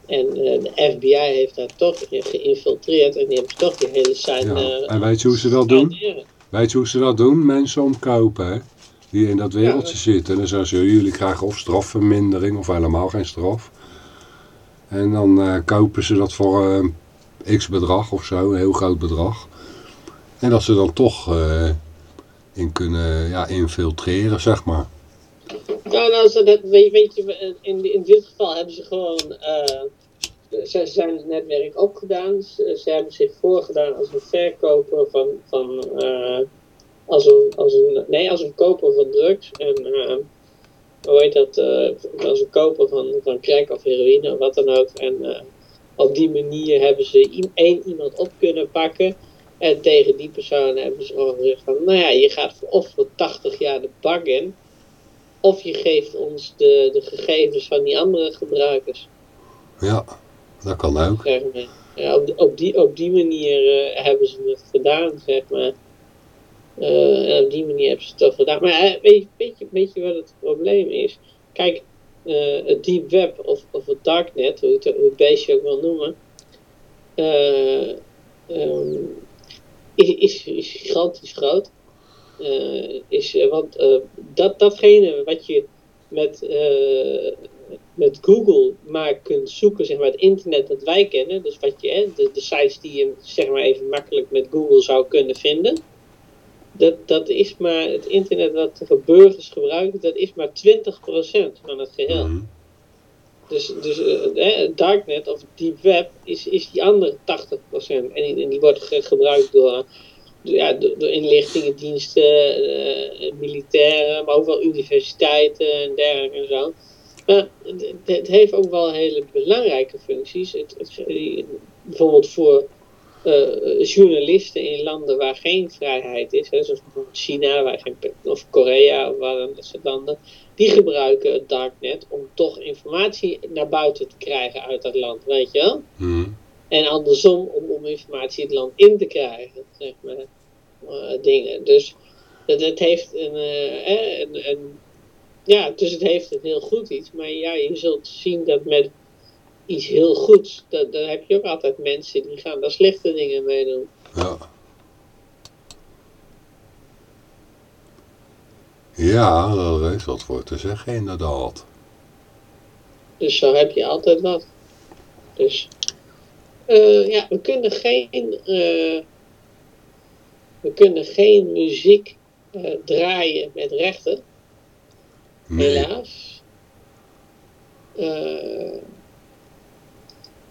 En de FBI heeft daar toch geïnfiltreerd en die hebben toch die hele site... Ja. En weet je hoe ze dat doen? Weet je hoe ze dat doen? Mensen omkopen, hè? Die in dat wereldje zitten. En dan zeggen ze, jullie krijgen of strafvermindering of helemaal geen straf. En dan eh, kopen ze dat voor eh, x bedrag of zo, een heel groot bedrag. En dat ze dan toch eh, in kunnen ja, infiltreren, zeg maar. Nou, nou zo dat, weet, je, in, in dit geval hebben ze gewoon, ze zijn het netwerk opgedaan. Ze, ze, hebben zich voorgedaan als een verkoper van, van als een, als een, nee, als een koper van drugs. En uh, hoe heet dat, als een koper van, van crack of heroïne of wat dan ook. En op die manier hebben ze één iemand op kunnen pakken. En tegen die persoon hebben ze gewoon gezegd van, nou ja, je gaat of voor 80 jaar de bak in. Of je geeft ons de, de gegevens van die andere gebruikers. Ja, dat kan ook. Ja, op, op, die, op die manier hebben ze het gedaan, zeg maar. Uh, op die manier hebben ze het toch gedaan. Maar uh, weet, weet, je, wat het probleem is? Kijk, het deep web of, of het darknet, hoe het, hoe het beestje ook wil noemen, um, is, is, is gigantisch groot. Uh, is, uh, want uh, dat, datgene wat je met, met Google maar kunt zoeken, zeg maar het internet dat wij kennen, dus wat je, de, de sites die je zeg maar even makkelijk met Google zou kunnen vinden, dat, dat is maar het internet wat de burgers gebruiken, dat is maar 20% van het geheel. Mm. Dus, dus uh, darknet of deep web is, is die andere 80%. En, en die wordt gebruikt door ja, de, inlichtingendiensten, uh, militairen, maar ook wel universiteiten en dergelijke en zo. Maar het, het heeft ook wel hele belangrijke functies. Het, het, bijvoorbeeld voor uh, journalisten in landen waar geen vrijheid is, hè, zoals bijvoorbeeld China waar geen, of Korea of waar dan dat soort landen, die gebruiken het darknet om toch informatie naar buiten te krijgen uit dat land, weet je wel? Hmm. En andersom om, om informatie het land in te krijgen, zeg maar, uh, dingen. Dus het, het heeft een, uh, een, een, ja, dus het heeft een heel goed iets, maar ja, je zult zien dat met iets heel goeds, dan heb je ook altijd mensen die gaan daar slechte dingen mee doen. Ja. Ja, dat is wat voor te zeggen, inderdaad. Dus zo heb je altijd wat. Dus uh, ja, we kunnen geen, uh, we kunnen geen muziek uh, draaien met rechten. Nee. Helaas.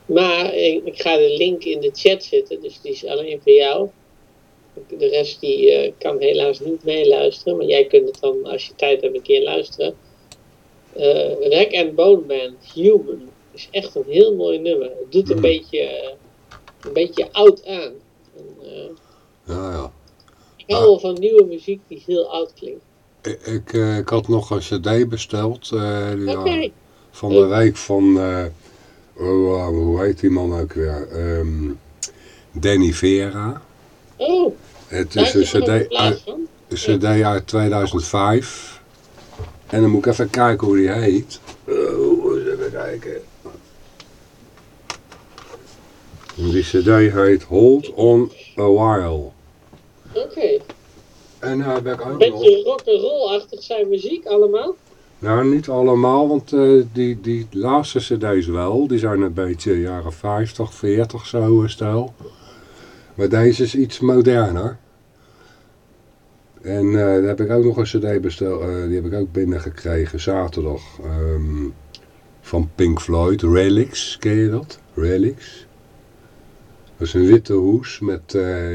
Maar ik, ik, ga de link in de chat zetten, dus die is alleen voor jou. De rest die kan helaas niet meeluisteren, maar jij kunt het dan als je tijd hebt een keer luisteren. Rack and Bone Band, Human is echt een heel mooi nummer. Het doet een, mm. beetje, een beetje oud aan. En, uh, ja, ja. Ik hou wel van nieuwe muziek die heel oud klinkt. Ik, ik, uh, ik had nog een cd besteld. Uh, okay. van de wijk van... Oh, hoe heet die man ook weer? Um, Danny Vera. Oh, het is een cd, uit, een cd uit 2005. En dan moet ik even kijken hoe die heet. Oh, even kijken. Die cd heet Hold On A While. Oké. Okay. En uh, heb ik ook Beetje rock'n'roll-achtig zijn muziek allemaal? Nou, niet allemaal, want uh, die, die laatste cd's wel. Die zijn een beetje jaren 50, 40 zo stijl. Maar deze is iets moderner. En uh, daar heb ik ook nog een cd besteld, uh, die heb ik ook binnengekregen zaterdag. Um, van Pink Floyd, Relics, ken je dat? Relics. Dat is een witte hoes met,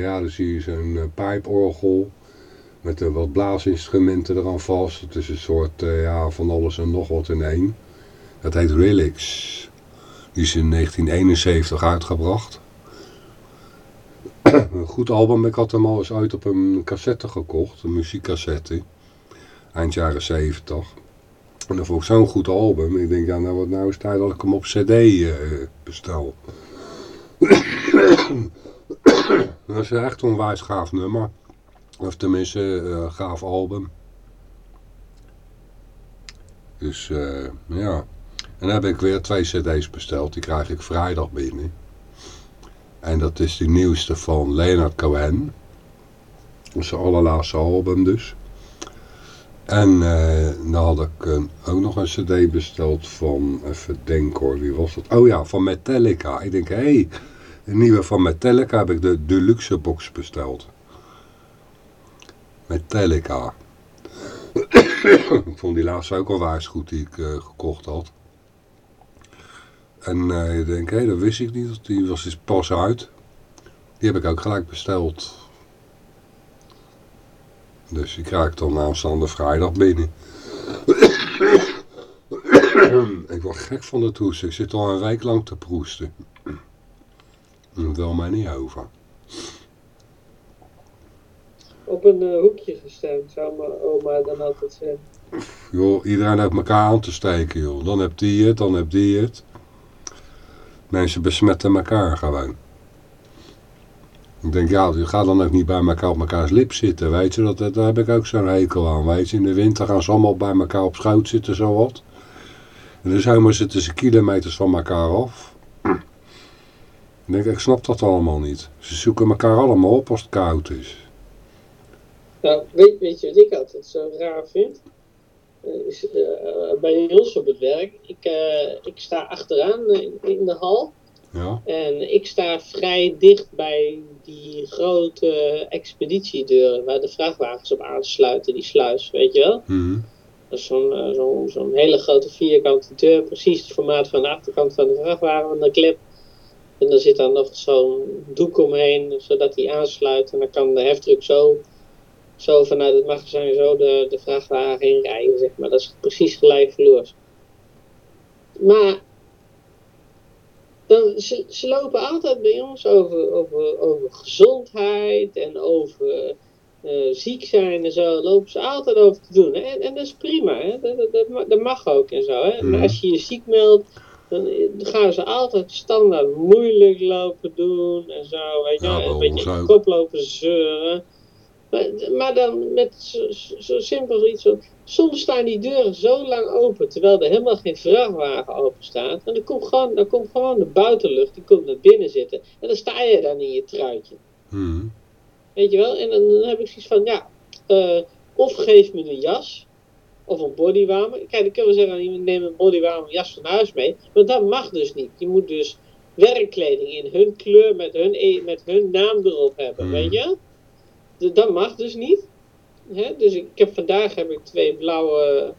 ja, dan zie je zo'n pijporgel met uh, wat blaasinstrumenten eraan vast. Het is een soort, ja, van alles en nog wat in één. Dat heet Relics. Die is in 1971 uitgebracht. een goed album, ik had hem al eens uit op een cassette gekocht, een muziekcassette. Eind jaren 70. En dan vond ik zo'n goed album. Ik denk, ja, nou wat nou is tijd dat ik hem op cd bestel. dat is echt een wijs gaaf nummer. Of tenminste, een uh, gaaf album. Dus uh, ja. En dan heb ik weer twee cd's besteld. Die krijg ik vrijdag binnen. En dat is de nieuwste van Leonard Cohen. Zijn allerlaatste album dus. En uh, dan had ik ook nog een cd besteld van, even hoor, wie was dat? Oh ja, van Metallica. Ik denk, hé, hey, de nieuwe van Metallica heb ik de deluxe box besteld. Metallica. ik vond die laatste ook al waarschuwd die ik uh, gekocht had. En uh, ik denk, hé, hey, dat wist ik niet. Die was dus pas uit. Die heb ik ook gelijk besteld. Dus die krijg ik dan aanstaande vrijdag binnen. ik word gek van de toets. Ik zit al een week lang te proesten. Wil mij niet over. Op een uh, hoekje gestemd, zou mijn oma dan altijd zeggen. Joh, iedereen heeft elkaar aan te steken, joh. Dan hebt die het, dan hebt die het. Mensen besmetten elkaar gewoon. Ik denk, ja, je gaat dan ook niet bij elkaar op elkaars lip zitten, weet je. Dat, daar heb ik ook zo'n hekel aan, weet je. In de winter gaan ze allemaal bij elkaar op schoot zitten, zo wat. In de zomer zitten ze kilometers van elkaar af. Ik denk, ik snap dat allemaal niet. Ze zoeken elkaar allemaal op als het koud is. Nou, weet, weet je wat ik altijd zo raar vind? Is, uh, bij ons op het werk, ik, ik sta achteraan in, in de hal. Ja. En ik sta vrij dicht bij die grote expeditiedeuren waar de vrachtwagens op aansluiten, die sluis, weet je wel? -hmm. Dat is zo'n zo zo hele grote vierkante deur, precies het formaat van de achterkant van de vrachtwagen van de klep. En er zit dan nog zo'n doek omheen, zodat die aansluit. En dan kan de heftruck zo, zo vanuit het magazijn zo de, de vrachtwagen heen rijden, zeg maar. Dat is precies gelijk verloors. Maar dan, ze, ze, lopen altijd bij ons over, over, over gezondheid en over uh, ziek zijn en zo. Lopen ze altijd over te doen. Hè? En, en dat is prima, hè? Dat, dat, dat, mag ook en zo. Hè? Mhm. Maar als je je ziek meldt, dan gaan ze altijd standaard moeilijk lopen doen en zo. Weet je? Ja, een beetje kop lopen zeuren. Maar, dan met zo, simpel iets zo. Soms staan die deuren zo lang open, terwijl er helemaal geen vrachtwagen open staat. En dan komt gewoon, dan komt gewoon de buitenlucht, die komt naar binnen zitten. En dan sta je dan in je truitje. Mhm. Weet je wel? En dan, dan heb ik zoiets van, ja, eh, of geef me een jas, of een bodywarmer. Kijk, dan kunnen we zeggen, je neemt een bodywarmer jas van huis mee. Maar dat mag dus niet. Je moet dus werkkleding in hun kleur met hun, e- met hun naam erop hebben, Hmm. weet je? Dat mag dus niet. Hè? Dus ik heb vandaag heb ik twee blauwe,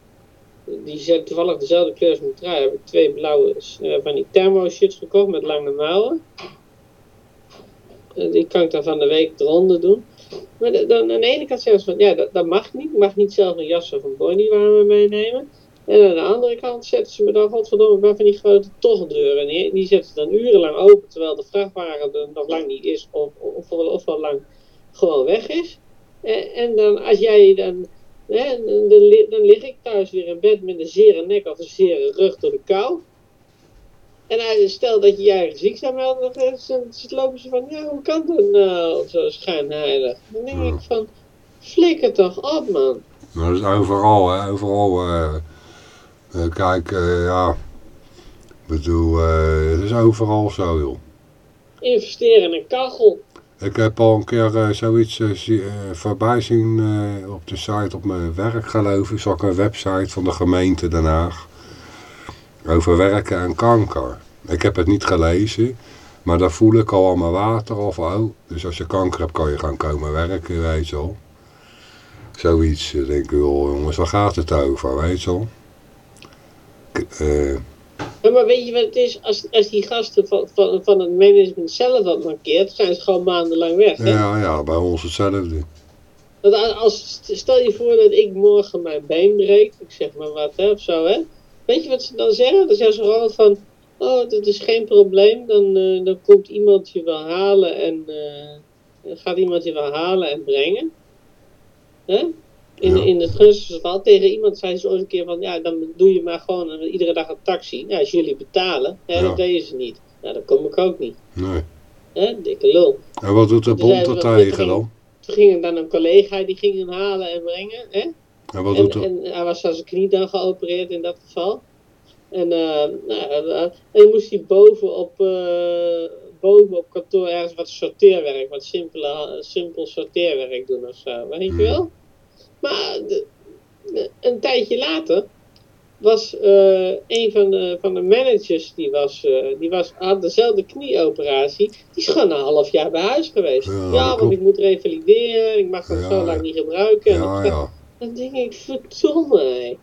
die zijn toevallig dezelfde kleur als mijn trui, heb ik twee blauwe eh, van die thermo shirts gekocht met lange mouwen. Die kan ik dan van de week eronder doen. Maar dan aan de ene kant zeggen ze van, ja, dat, dat mag niet. Ik mag niet zelf een jas of een bodywarmer meenemen. En aan de andere kant zetten ze me dan godverdomme bij van die grote tochtdeuren. En die, zetten ze dan urenlang open, terwijl de vrachtwagen er nog lang niet is, of, of, of, lang gewoon weg is. En, en dan als jij dan, hè, dan, dan, li- dan lig ik thuis weer in bed met een zere nek of een zere rug door de kou. En stel dat je je eigen ziek zou melden, dan eh, dan lopen ze van, ja, hoe kan dat nou, zo schijnheilig. Dan denk Ja. ik van, flikker toch op, man. Maar dat is overal, hè. Overal, eh, eh, kijk, eh, ja. Ik bedoel, eh, het is overal zo, joh. Investeren in een kachel. Ik heb al een keer eh, zoiets eh, eh, voorbij zien op de site op mijn werk geloof ik. Zag een website van de gemeente Den Haag. Over werken en kanker. Ik heb het niet gelezen. Maar daar voel ik al aan mijn water of oh. Dus als je kanker hebt kan je gaan komen werken, weet je wel. Zoiets. denk ik, joh, jongens, waar gaat het over, weet je wel. Maar weet je wat het is? Als, als die gasten van, van, van het management zelf dat markeert, zijn ze gewoon maandenlang weg. Hè? ja, ja, bij ons hetzelfde. Want als, stel je voor dat ik morgen mijn been breek, ik zeg maar wat, hè, of zo, hè. Weet je wat ze dan zeggen? Dan zeggen ze gewoon van, oh, dat is geen probleem, dan, eh, dan komt iemand je wel halen en, eh, gaat iemand je wel halen en brengen. Hè? In, Ja. in het gunstigste geval, tegen iemand zei ze ooit een keer van, ja, dan doe je maar gewoon eh, iedere dag een taxi. Nou, als jullie betalen, hè, Ja. dat deden ze niet. Nou, dan kom ik ook niet. Nee. Hè? Dikke lul. En wat doet de bond er wat tegen dan? Toen ging er dan een collega, die ging hem halen en brengen, hè. En wat En, doet en hij was aan zijn knie dan geopereerd in dat geval. En, eh nou, eh, en dan moest hij boven op, eh, boven op kantoor ergens wat sorteerwerk, wat simpele, simpel sorteerwerk doen of zo, weet je wel? Maar de- de- een tijdje later was eh, een van de, van de managers, die, was, eh, die was, had dezelfde knieoperatie, die is gewoon een half jaar bij huis geweest. Ja, Ja, dat want ik moet revalideren, ik mag Ja, zo lang niet gebruiken. En Ja. Dan denk ik, verdomme. hé.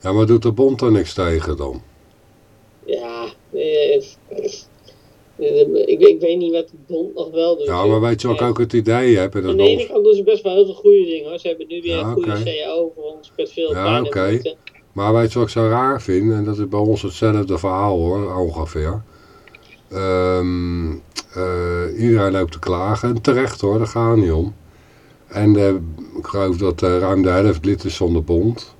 Ja, maar doet de bond er niks tegen dan? Ja, eh, ik, ik weet niet wat de bond nog wel doet. Ja, maar weet je wat ik ook het idee heb? En dat ene wel- kant doen ze best wel heel veel goede dingen hoor. Ze hebben nu weer Ja, een goede. CAO voor ons met veel Ja, oké. Maar weet je wat ik zo raar vind? En dat is bij ons hetzelfde verhaal hoor, ongeveer. Ehm, eh, iedereen loopt te klagen. En terecht hoor, daar gaat het niet om. En eh, ik geloof dat eh, ruim de helft lid is van de bond.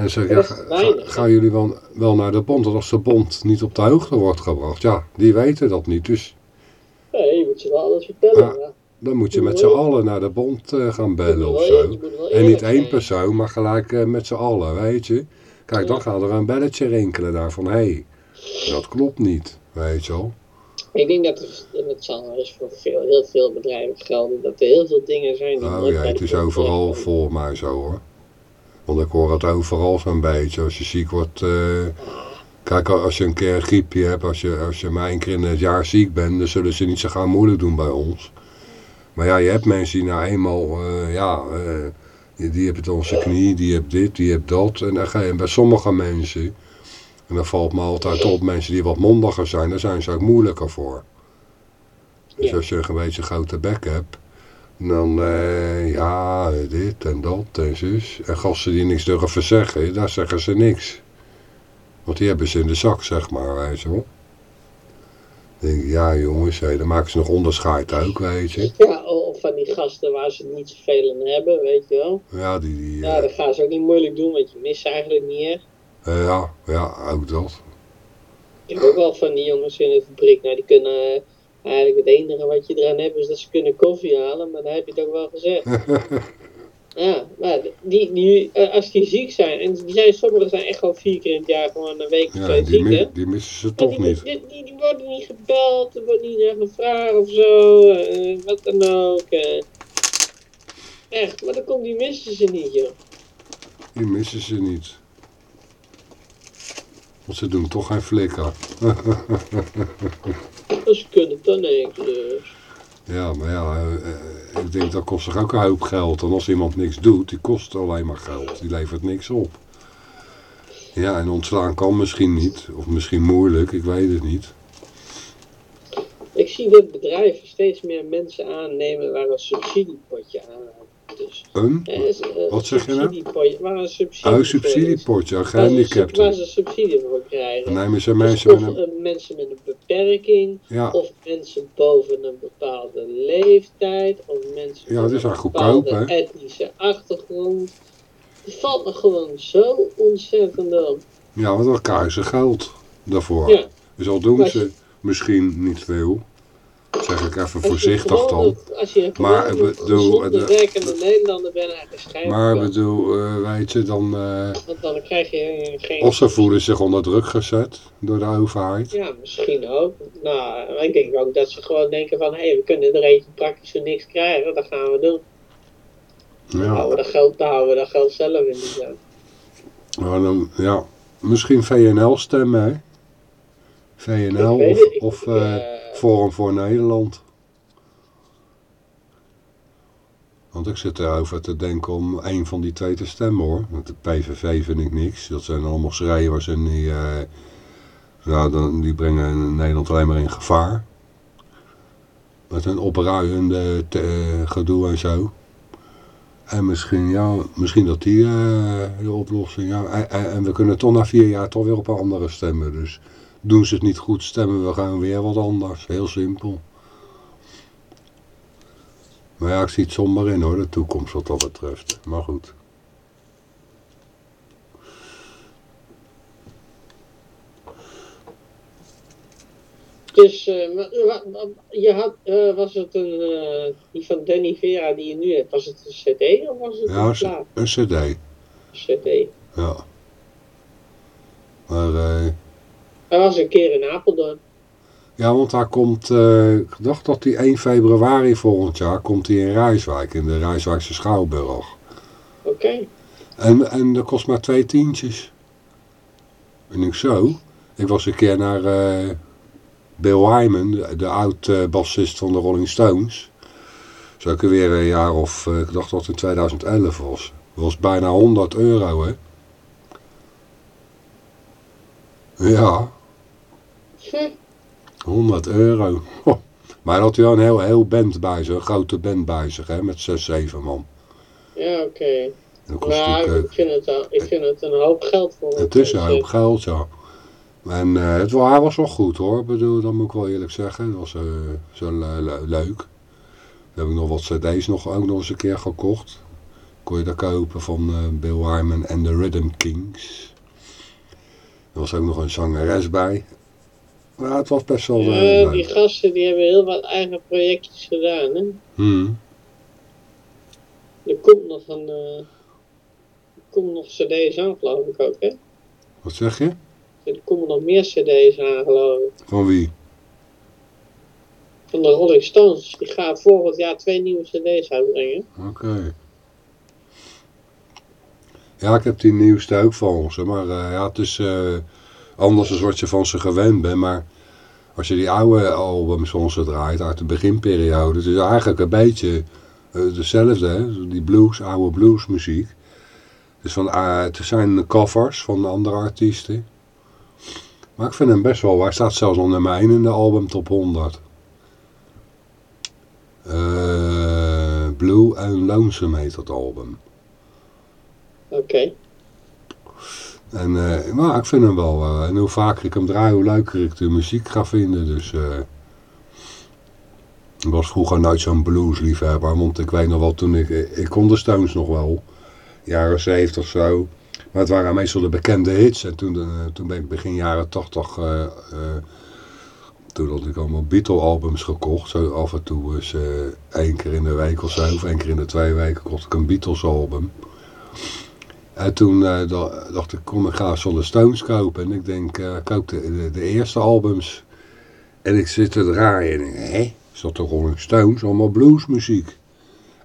En zeg, ja, ga- gaan jullie wel, wel naar de bond? Want als de bond niet op de hoogte wordt gebracht, ja, die weten dat niet. Dus Nee, je moet ze wel alles vertellen. Ja, ja. dan moet je met z'n allen naar de bond eh, gaan bellen of zo. En niet één persoon, maar gelijk eh, met z'n allen, weet je. Kijk, dan gaat er een belletje rinkelen daar van, hé, hey, dat klopt niet, weet je wel. Ik denk dat het, het zal wel eens voor veel, heel veel bedrijven gelden. Dat er heel veel dingen zijn die Nou nooit ja, het is overal volgens mij zo hoor. Want ik hoor het overal zo'n beetje. Als je ziek wordt, eh, kijk als je een keer een griepje hebt, als je, als je maar één keer in het jaar ziek bent, dan zullen ze niet zo gaan moeilijk doen bij ons. Maar ja, je hebt mensen die nou eenmaal, eh, ja, eh, die, die hebben het onze knie, die hebben dit, die hebben dat. En dan ga je bij sommige mensen, en dan valt me altijd op, mensen die wat mondiger zijn, daar zijn ze ook moeilijker voor. Dus als je een beetje grote bek hebt, dan eh, ja, dit en dat en zus. En gasten die niks durven zeggen, daar zeggen ze niks. Want die hebben ze in de zak, zeg maar, weet je wel. Denk ik, ja jongens, hé, dan maken ze nog onderscheid ook, weet je. Ja, of van die gasten waar ze niet zoveel aan hebben, weet je wel. Ja, die, die, Ja, eh, dat gaan ze ook niet moeilijk doen, want je mist ze eigenlijk niet echt. ja, ja, ook dat. Ik heb ook wel van die jongens in de fabriek, nou die kunnen eigenlijk het enige wat je eraan hebt is dat ze kunnen koffie halen, maar dan heb je het ook wel gezegd. ja, maar die, die, eh, als die ziek zijn, en die zijn, sommigen zijn echt gewoon vier keer in het jaar gewoon een week of Ja, twee die, ziek, die missen ze toch die, niet. Die, die, die worden niet gebeld, er wordt niet naar gevraagd of zo, eh, wat dan ook. eh. Echt, maar dan komt die missen ze niet, joh. Die missen ze niet. Want ze doen toch geen flikker. Dus ze kunnen dan niks, dus. Ja, maar ja, eh, eh, ik denk dat kost toch ook een hoop geld. En als iemand niks doet, die kost alleen maar geld. Die levert niks op. Ja, en ontslaan kan misschien niet. Of misschien moeilijk, ik weet het niet. Ik zie dat bedrijven steeds meer mensen aannemen waar een subsidiepotje aan. Dus, Een? eh, Wat zeg je nou? subsidiepotje- Waar een subsidie Oh, subsidiepotje, een is. Waar ze- gehandicapten. subsidie voor krijgen. Nemen ze Dus mensen met een... eh, mensen met een beperking, Ja, of mensen boven een bepaalde leeftijd, of mensen Ja, met een goedkoop, bepaalde hè? etnische achtergrond. Het valt me gewoon zo ontzettend op. ja, want dan krijgen ze geld daarvoor. Ja. Dus al doen ze misschien niet veel. Zeg ik even voorzichtig dan. Maar, bedoel, de- werkende Nederlander bent, eigenlijk schijnt Maar bedoel, eh, weet je, dan... eh, Want dan krijg je geen... of ze voelen zich onder druk gezet door de overheid. Ja, misschien ook. Nou, ik denk ook dat ze gewoon denken van... Hé, hey, we kunnen er eentje praktisch voor niks krijgen. Dat gaan we doen. Dan Ja, houden we dat geld, dan houden we dat geld zelf in de maar dan, ja. Misschien VNL stemmen, hè? VNL of, of eh, eh, Forum voor Nederland. Want ik zit erover te denken om een van die twee te stemmen hoor. Want de PVV vind ik niks. Dat zijn allemaal schrijvers en die, eh, ja, dan, die brengen Nederland alleen maar in gevaar. Met een opruiende gedoe en zo. En misschien, ja, misschien dat die eh, de oplossing. Ja. En- en we kunnen toch na vier jaar toch weer op een andere stemmen. Dus doen ze het niet goed, stemmen we gewoon weer wat anders. Heel simpel. Maar ja, ik zie het somber in hoor, de toekomst wat dat betreft. Maar goed. Dus eh, je had, eh, was het een, eh, die van Danny Vera die je nu hebt, was het een cd of was het Ja, een plaat? een cd. cd. Ja. Maar eh, Hij was een keer in Apeldoorn. ja, want daar komt, eh, ik dacht dat die 1 februari volgend jaar komt hij in Rijswijk, in de Rijswijkse Schouwburg. Oké. En, en dat kost maar twee tientjes. En ik zo. Ik was een keer naar eh, Bill Wyman, de, de oud-bassist van de Rolling Stones. is ook weer een jaar of, eh, ik dacht dat het in 2011 was. Dat was bijna 100 euro, hè? Ja. 100 euro. Ho. Maar hij had hij wel een heel, heel band bij zich, een grote band bij zich, hè, met 6, 7 man. Ja, oké. Dat ik vind, het, al- ik vind het een hoop geld voor eh, het is een concert. hoop geld, ja. En eh, het, hij was wel goed hoor, Ik bedoel, dat moet ik wel eerlijk zeggen. Het was eh, zo le- le- leuk. Dan heb ik nog wat cd's nog, ook nog eens een keer gekocht. Kon je daar kopen van eh, Bill Wyman en de Rhythm Kings. Er was ook nog een zangeres bij. Maar het was best wel eh, Ja, leuk. die gasten die hebben heel wat eigen projectjes gedaan, hè. Hmm. Er komt nog een... eh, er komt nog cd's aan, geloof ik ook, hè. Wat zeg je? Er komen nog meer cd's aan, geloof ik. Van wie? Van de Rolling Stones. Die gaat volgend jaar twee nieuwe cd's uitbrengen. Oké. Ja, ik heb die nieuwste ook van ze, maar eh, ja, het is eh, anders dan wat je van ze gewend bent, maar als je die oude albums van draait uit de beginperiode, het is eigenlijk een beetje eh, dezelfde, hè? die blues, oude bluesmuziek. Dus van, eh, het zijn covers van andere artiesten. Maar ik vind hem best wel, hij staat zelfs onder mij in de album top 100. Eh, Blue and Lonesome heet dat album. Oké. En, eh, maar ik vind hem wel, eh, en hoe vaker ik hem draai, hoe leuker ik de muziek ga vinden. Dus eh, ik was vroeger nooit zo'n bluesliefhebber, want ik weet nog wel toen ik, ik kon de nog wel, jaren 70 of zo. Maar het waren meestal de bekende hits en toen, toen ben ik begin jaren 80, eh, eh, toen had ik allemaal Beatle-albums gekocht. Zo af en toe eens één keer in de week of zo, of één keer in de twee weken kocht ik een Beatles-album. En toen eh, da- dacht ik, kom ik ga eens de Stones kopen. En ik denk, eh, ik koop de, eerste albums. En ik zit te draaien en hé, is dat de Rolling Stones? Allemaal bluesmuziek.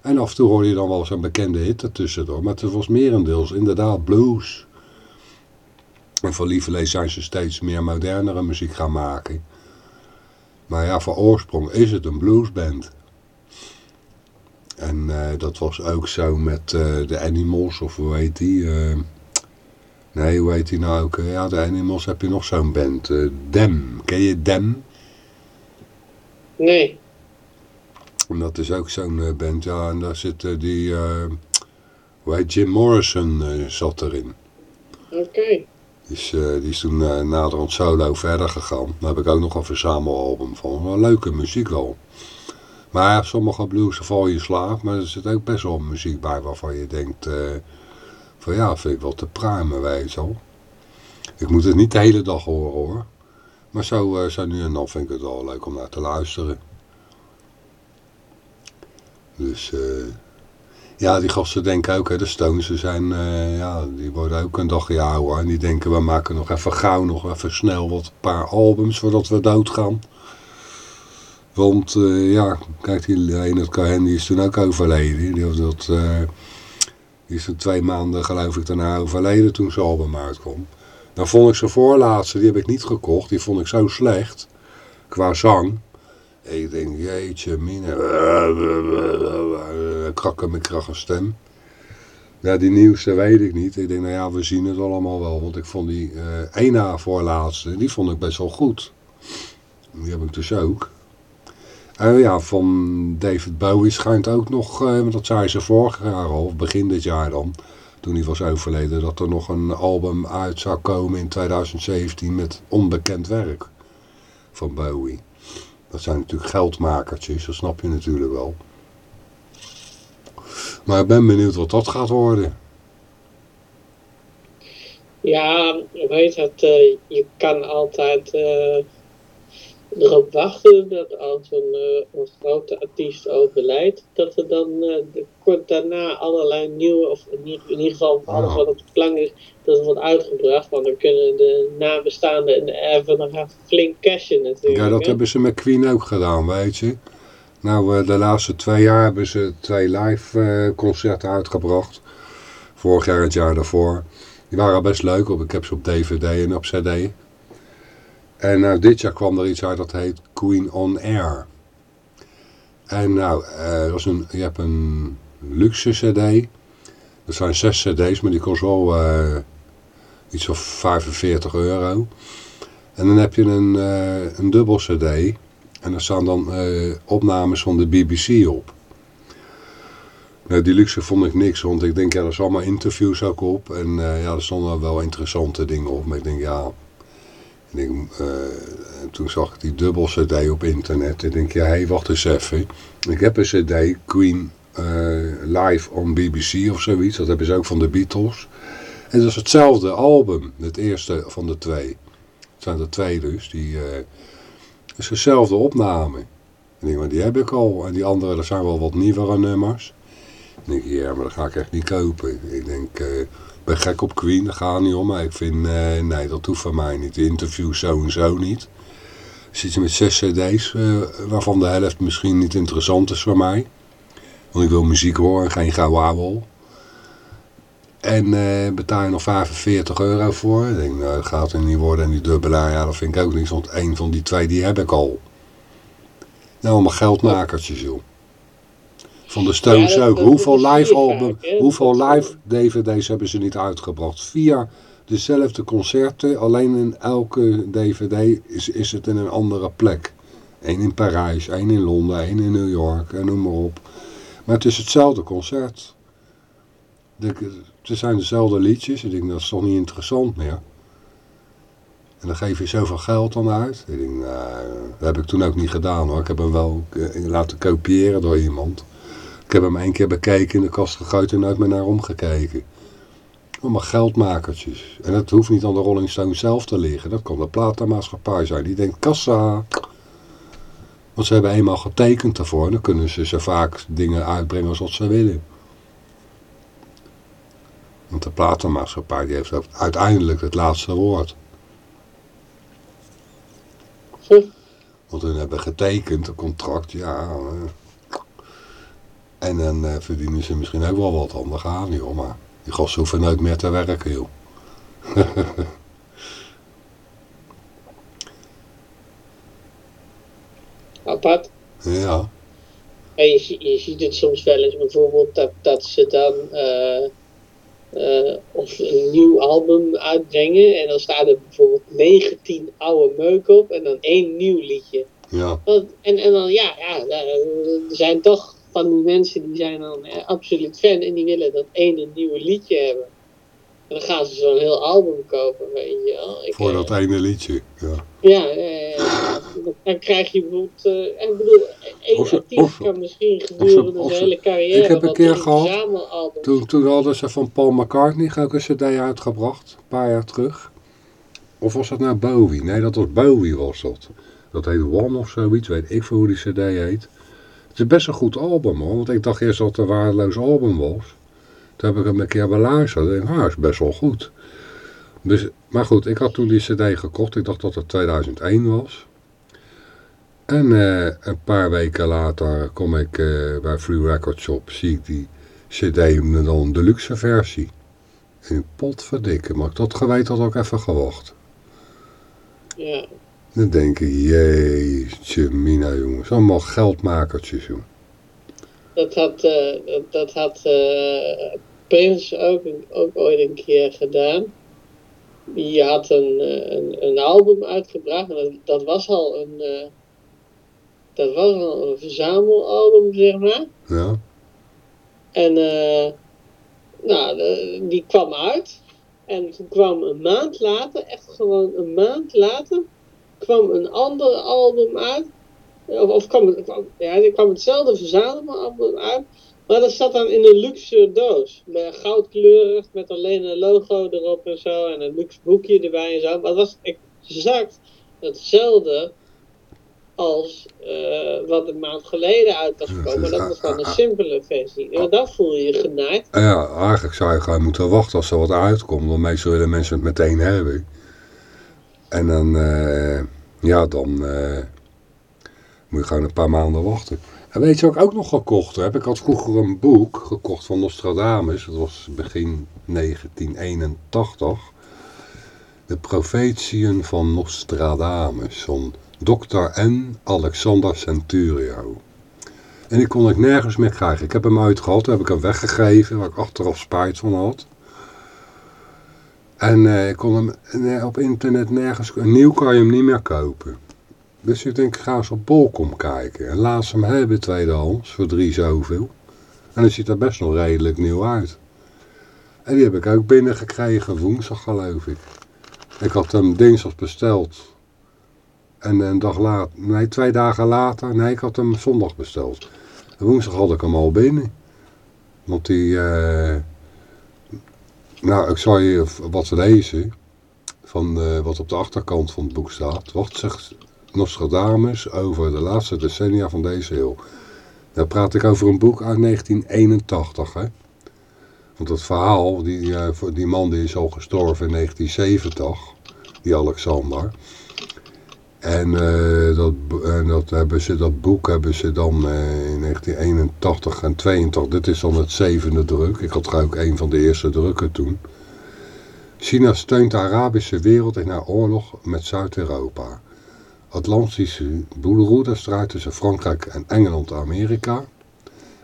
En af en toe hoorde je dan wel zo'n bekende hit ertussendoor. Maar het was merendeels inderdaad blues. En van lieverlee zijn ze steeds meer modernere muziek gaan maken. Maar ja, van oorsprong is het een bluesband. En eh, dat was ook zo met eh, de Animals, of hoe heet die? eh, nee, hoe heet die nou ook? Ja, de Animals heb je nog zo'n band. Dem. Ken je Dem? Nee. En dat is ook zo'n band, ja. En daar zit die, eh, hoe heet Jim Morrison zat erin. Oké. Die is, eh, die is toen uh, naderhand solo verder gegaan. Daar heb ik ook nog een verzamelalbum van. Leuke muziek wel. Maar sommige blues val je slaap. Maar er zit ook best wel muziek bij waarvan je denkt... eh, van ja, vind ik wel te pruimen, weet je. Ik moet het niet de hele dag horen hoor. Maar zo, zo nu en dan vind ik het wel leuk om naar te luisteren. Dus eh, ja, die gasten denken ook, hè, de Stones, ze zijn, ja, die worden ook een dagje ouder. En die denken, we maken nog even gauw, nog even snel wat paar albums voordat we doodgaan. Want eh, ja, kijk, die Leonard Cohen die is toen ook overleden. Die, dat, eh, is toen twee maanden geloof ik daarna overleden toen zijn album uitkwam. Dan vond ik zijn voorlaatste, die heb ik niet gekocht. Die vond ik zo slecht, qua zang. Ik denk, jeetje, mine. Krakken met kracht een stem. Ja, die nieuwste weet ik niet. Ik denk, nou ja, we zien het allemaal wel. Want ik vond die eh één na voorlaatste, die vond ik best wel goed. Die heb ik dus ook. En ja, van David Bowie schijnt ook nog, eh, dat zei ze vorig jaar al, of begin dit jaar dan, toen hij was overleden, dat er nog een album uit zou komen in 2017 met onbekend werk van Bowie. Dat zijn natuurlijk geldmakertjes, dat snap je natuurlijk wel. Maar ik ben benieuwd wat dat gaat worden. Ja, weet het, uh, je kan altijd erop wachten dat als een, uh, een, grote artiest overlijdt, dat er dan uh, kort daarna allerlei nieuwe, of in ieder, geval alles wat op de plank is, dat het wordt uitgebracht. Want dan kunnen de nabestaanden en de erven nog even flink cashen natuurlijk. Ja, dat hè? hebben ze met Queen ook gedaan, weet je. Nou, de laatste twee jaar hebben ze twee live concerten uitgebracht. Vorig jaar en het jaar daarvoor. Die waren best leuk, ik heb ze op DVD en op CD. En uh, dit jaar kwam er iets uit dat heet Queen on Air. En nou, uh, was een, je hebt een luxe cd. Dat zijn zes cd's, maar die kost wel uh, iets of 45 euro. En dan heb je een, een dubbel cd. En daar staan dan opnames van de BBC op. Nou, die luxe vond ik niks, want ik denk, ja, er zijn allemaal interviews ook op. En ja, er stonden wel interessante dingen op. Maar ik denk, ja... Ik denk, toen zag ik die dubbel cd op internet. En denk, ja, hé, hey, wacht eens even. Ik heb een cd, Queen uh, Live on BBC of zoiets. Dat hebben ze ook van de Beatles. En dat is hetzelfde album, het eerste van de twee. Het zijn er twee dus. Die, uh, het is dezelfde opname. En ik maar die heb ik al. En die andere, dat zijn wel wat nieuwere nummers. En denk, ja, maar dat ga ik echt niet kopen. Ik denk, ben gek op Queen, dat gaat niet om. Maar ik vind, uh, nee, dat hoeft van mij niet. Interview zo en zo niet. Zit je met zes cd's, uh, waarvan de helft misschien niet interessant is voor mij. Want ik wil muziek horen, geen gauwabel. En uh, betaal je nog 45 euro voor. Ik denk, nou, dat gaat er niet worden. En die dubbelaar, ja, dat vind ik ook niks. Want één van die twee, die heb ik al. Nou, allemaal geldmakertjes, joh. Van de Stones ja, ook. Hoeveel live, album, hoeveel live dvd's hebben ze niet uitgebracht? Vier dezelfde concerten. Alleen in elke dvd is, is het in een andere plek. Eén in Parijs, één in Londen, één in New York en noem maar op. Maar het is hetzelfde concert. De, het zijn dezelfde liedjes. Ik denk, dat is toch niet interessant meer. En dan geef je zoveel geld dan uit. Ik denk, nou, dat heb ik toen ook niet gedaan hoor. Ik heb hem wel eh, laten kopiëren door iemand. Ik heb hem één keer bekeken in de kast gegooid en nooit meer naar omgekeken. Allemaal geldmakertjes. En dat hoeft niet aan de Rolling Stones zelf te liggen. Dat kan de platenmaatschappij zijn. Die denkt, kassa. Want ze hebben eenmaal getekend daarvoor. Dan kunnen ze zo vaak dingen uitbrengen als wat ze willen. Want de platenmaatschappij die heeft uiteindelijk het laatste woord. Want hun hebben getekend, een contract, ja. Eh. En dan uh, verdienen ze misschien ook wel wat aan gaan, joh. Maar die gasten hoeven nooit meer te werken, joh. Apart. Ja. En je, je ziet het soms wel eens bijvoorbeeld dat, dat ze dan uh, uh, of een nieuw album uitbrengen en dan staat er bijvoorbeeld 19 oude meuk op en dan één nieuw liedje. Ja. En, en dan ja, ja, er zijn toch van die mensen die zijn dan eh, absoluut fan en die willen dat ene nieuwe liedje hebben. En dan gaan ze zo'n heel album kopen, weet je wel. Ik, Voor dat ene liedje, ja. Ja, eh, dan krijg je bijvoorbeeld... Uh, en ik bedoel, één of, artiest of, kan misschien gedurende zijn hele carrière... Ik heb een keer gehad, toen, toen hadden ze van Paul McCartney ook een cd uitgebracht, een paar jaar terug. Of was dat nou Bowie? Nee, dat was Bowie was dat. Dat heet One of zoiets, weet ik veel hoe die cd heet. Het is best een goed album hoor, want ik dacht eerst dat het een waardeloos album was. Toen heb ik hem een keer beluisterd. Ik dacht, ah, is best wel goed. Dus, maar goed, ik had toen die cd gekocht. Ik dacht dat het 2001 was. En uh, een paar weken later kom ik uh, bij Free Record Shop. Zie ik die cd dan de luxe versie. En potverdikke, maar ik dat geweten had ook even gewacht. Ja. Dan denk ik, jeetje mina jongens. Allemaal geldmakertjes jongen dat had, uh, dat had uh, Prins ook, ook ooit een keer gedaan. Die had een, eh, een, een album uitgebracht. En dat, dat, was al een, uh, dat was al een verzamelalbum, zeg maar. Ja. En nou, die kwam uit. En toen kwam een maand later, echt gewoon een maand later, kwam een ander album uit. Of, of kwam, het, kwam, ja, er kwam hetzelfde verzamelalbum uit. Maar dat zat dan in een luxe doos. Met goudkleurig, met alleen een logo erop en zo. En een luxe boekje erbij en zo. Maar het was exact hetzelfde als uh, wat een maand geleden uit was gekomen. Maar dat was dan een simpele versie. En dan voel je je genaaid. Ja, eigenlijk zou je gewoon moeten wachten als er wat uitkomt. Want meestal willen mensen het meteen hebben. En dan, uh, ja, dan... Uh, moet je gewoon een paar maanden wachten. En weet je wat ik ook nog gekocht heb? Ik had vroeger een boek gekocht van Nostradamus. Dat was begin 1981. De profetieën van Nostradamus. Van Dr. N. Alexander Centurio. En die kon ik nergens meer krijgen. Ik heb hem uitgehaald, toen heb ik hem weggegeven, waar ik achteraf spijt van had. En eh, ik kon hem op internet nergens... Nieuw kan je hem niet meer kopen. Dus ik denk, ik ga eens op Bolcom kijken. En laat ze hem hebben tweedehands, voor drie zoveel. En dan ziet er best nog redelijk nieuw uit. En die heb ik ook binnengekregen, woensdag geloof ik. Ik had hem dinsdag besteld. En een dag later, nee, twee dagen later, nee, ik had hem zondag besteld. En woensdag had ik hem al binnen. Want die, eh, nou, ik zal je wat lezen van uh, wat op de achterkant van het boek staat. Wat zegt Nostradamus over de laatste decennia van deze eeuw? Dan praat ik over een boek uit 1981, hè. Want het verhaal, die, uh, die man die is al gestorven in 1970, die Alexander. En uh, dat, uh, dat, hebben ze, dat boek hebben ze dan in 1981 en 82, dit is dan het zevende druk. Ik had ook een van de eerste drukken toen. China steunt de Arabische wereld in haar oorlog met Zuid-Europa. Atlantische broederstrijd tussen Frankrijk en Engeland en Amerika.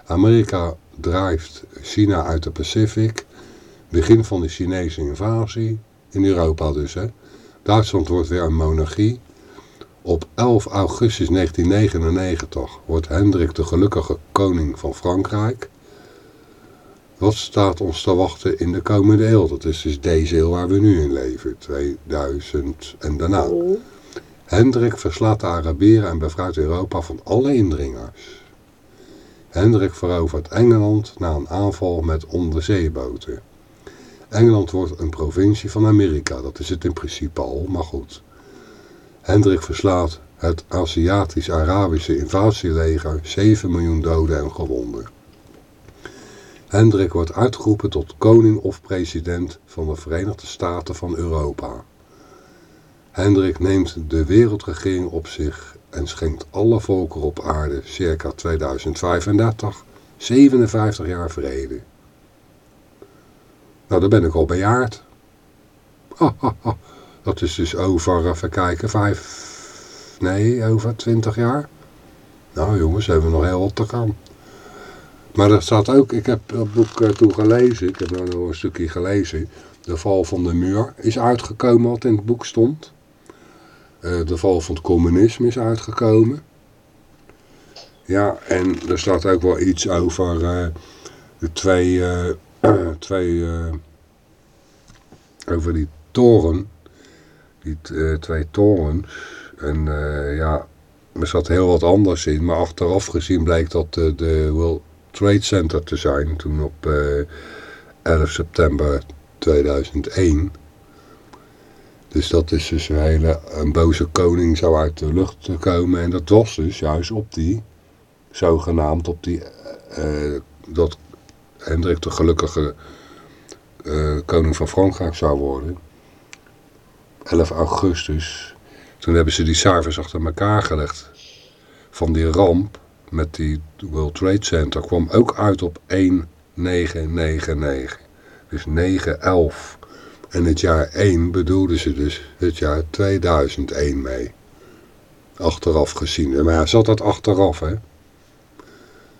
Amerika drijft China uit de Pacific. Begin van de Chinese invasie. In Europa dus. Hè. Duitsland wordt weer een monarchie. Op 11 augustus 1999 wordt Hendrik de gelukkige koning van Frankrijk. Wat staat ons te wachten in de komende eeuw? Dat is dus deze eeuw waar we nu in leven. 2000 en daarna. Hendrik verslaat de Arabieren en bevrijdt Europa van alle indringers. Hendrik verovert Engeland na een aanval met onderzeeboten. Engeland wordt een provincie van Amerika, dat is het in principe al, maar goed. Hendrik verslaat het Aziatisch-Arabische invasieleger, 7 miljoen doden en gewonden. Hendrik wordt uitgeroepen tot koning of president van de Verenigde Staten van Europa. Hendrik neemt de wereldregering op zich en schenkt alle volkeren op aarde circa 2035 57 jaar vrede. Nou, dan ben ik al bejaard. Dat is dus over, even kijken, vijf, nee, over 20 jaar. Nou jongens, hebben we nog heel wat te gaan. Maar er staat ook, ik heb dat boek uh, toen gelezen, ik heb nou nog een stukje gelezen. De val van de muur is uitgekomen wat in het boek stond. Uh, de val van het communisme is uitgekomen. Ja, en er staat ook wel iets over uh, de twee, twee over die toren. Die twee torens. En ja, er zat heel wat anders in. Maar achteraf gezien bleek dat de World Trade Center te zijn. Toen op 11 september 2001. Dus dat is dus een hele een boze koning zou uit de lucht komen. En dat was dus juist op die, zogenaamd op die, dat Hendrik de gelukkige koning van Frankrijk zou worden. 11 augustus. Toen hebben ze die cijfers achter elkaar gelegd. Van die ramp met die World Trade Center kwam ook uit op 1999. Dus 911. En het jaar 1 bedoelden ze dus het jaar 2001 mee. Achteraf gezien. Maar ja, zat dat achteraf, hè?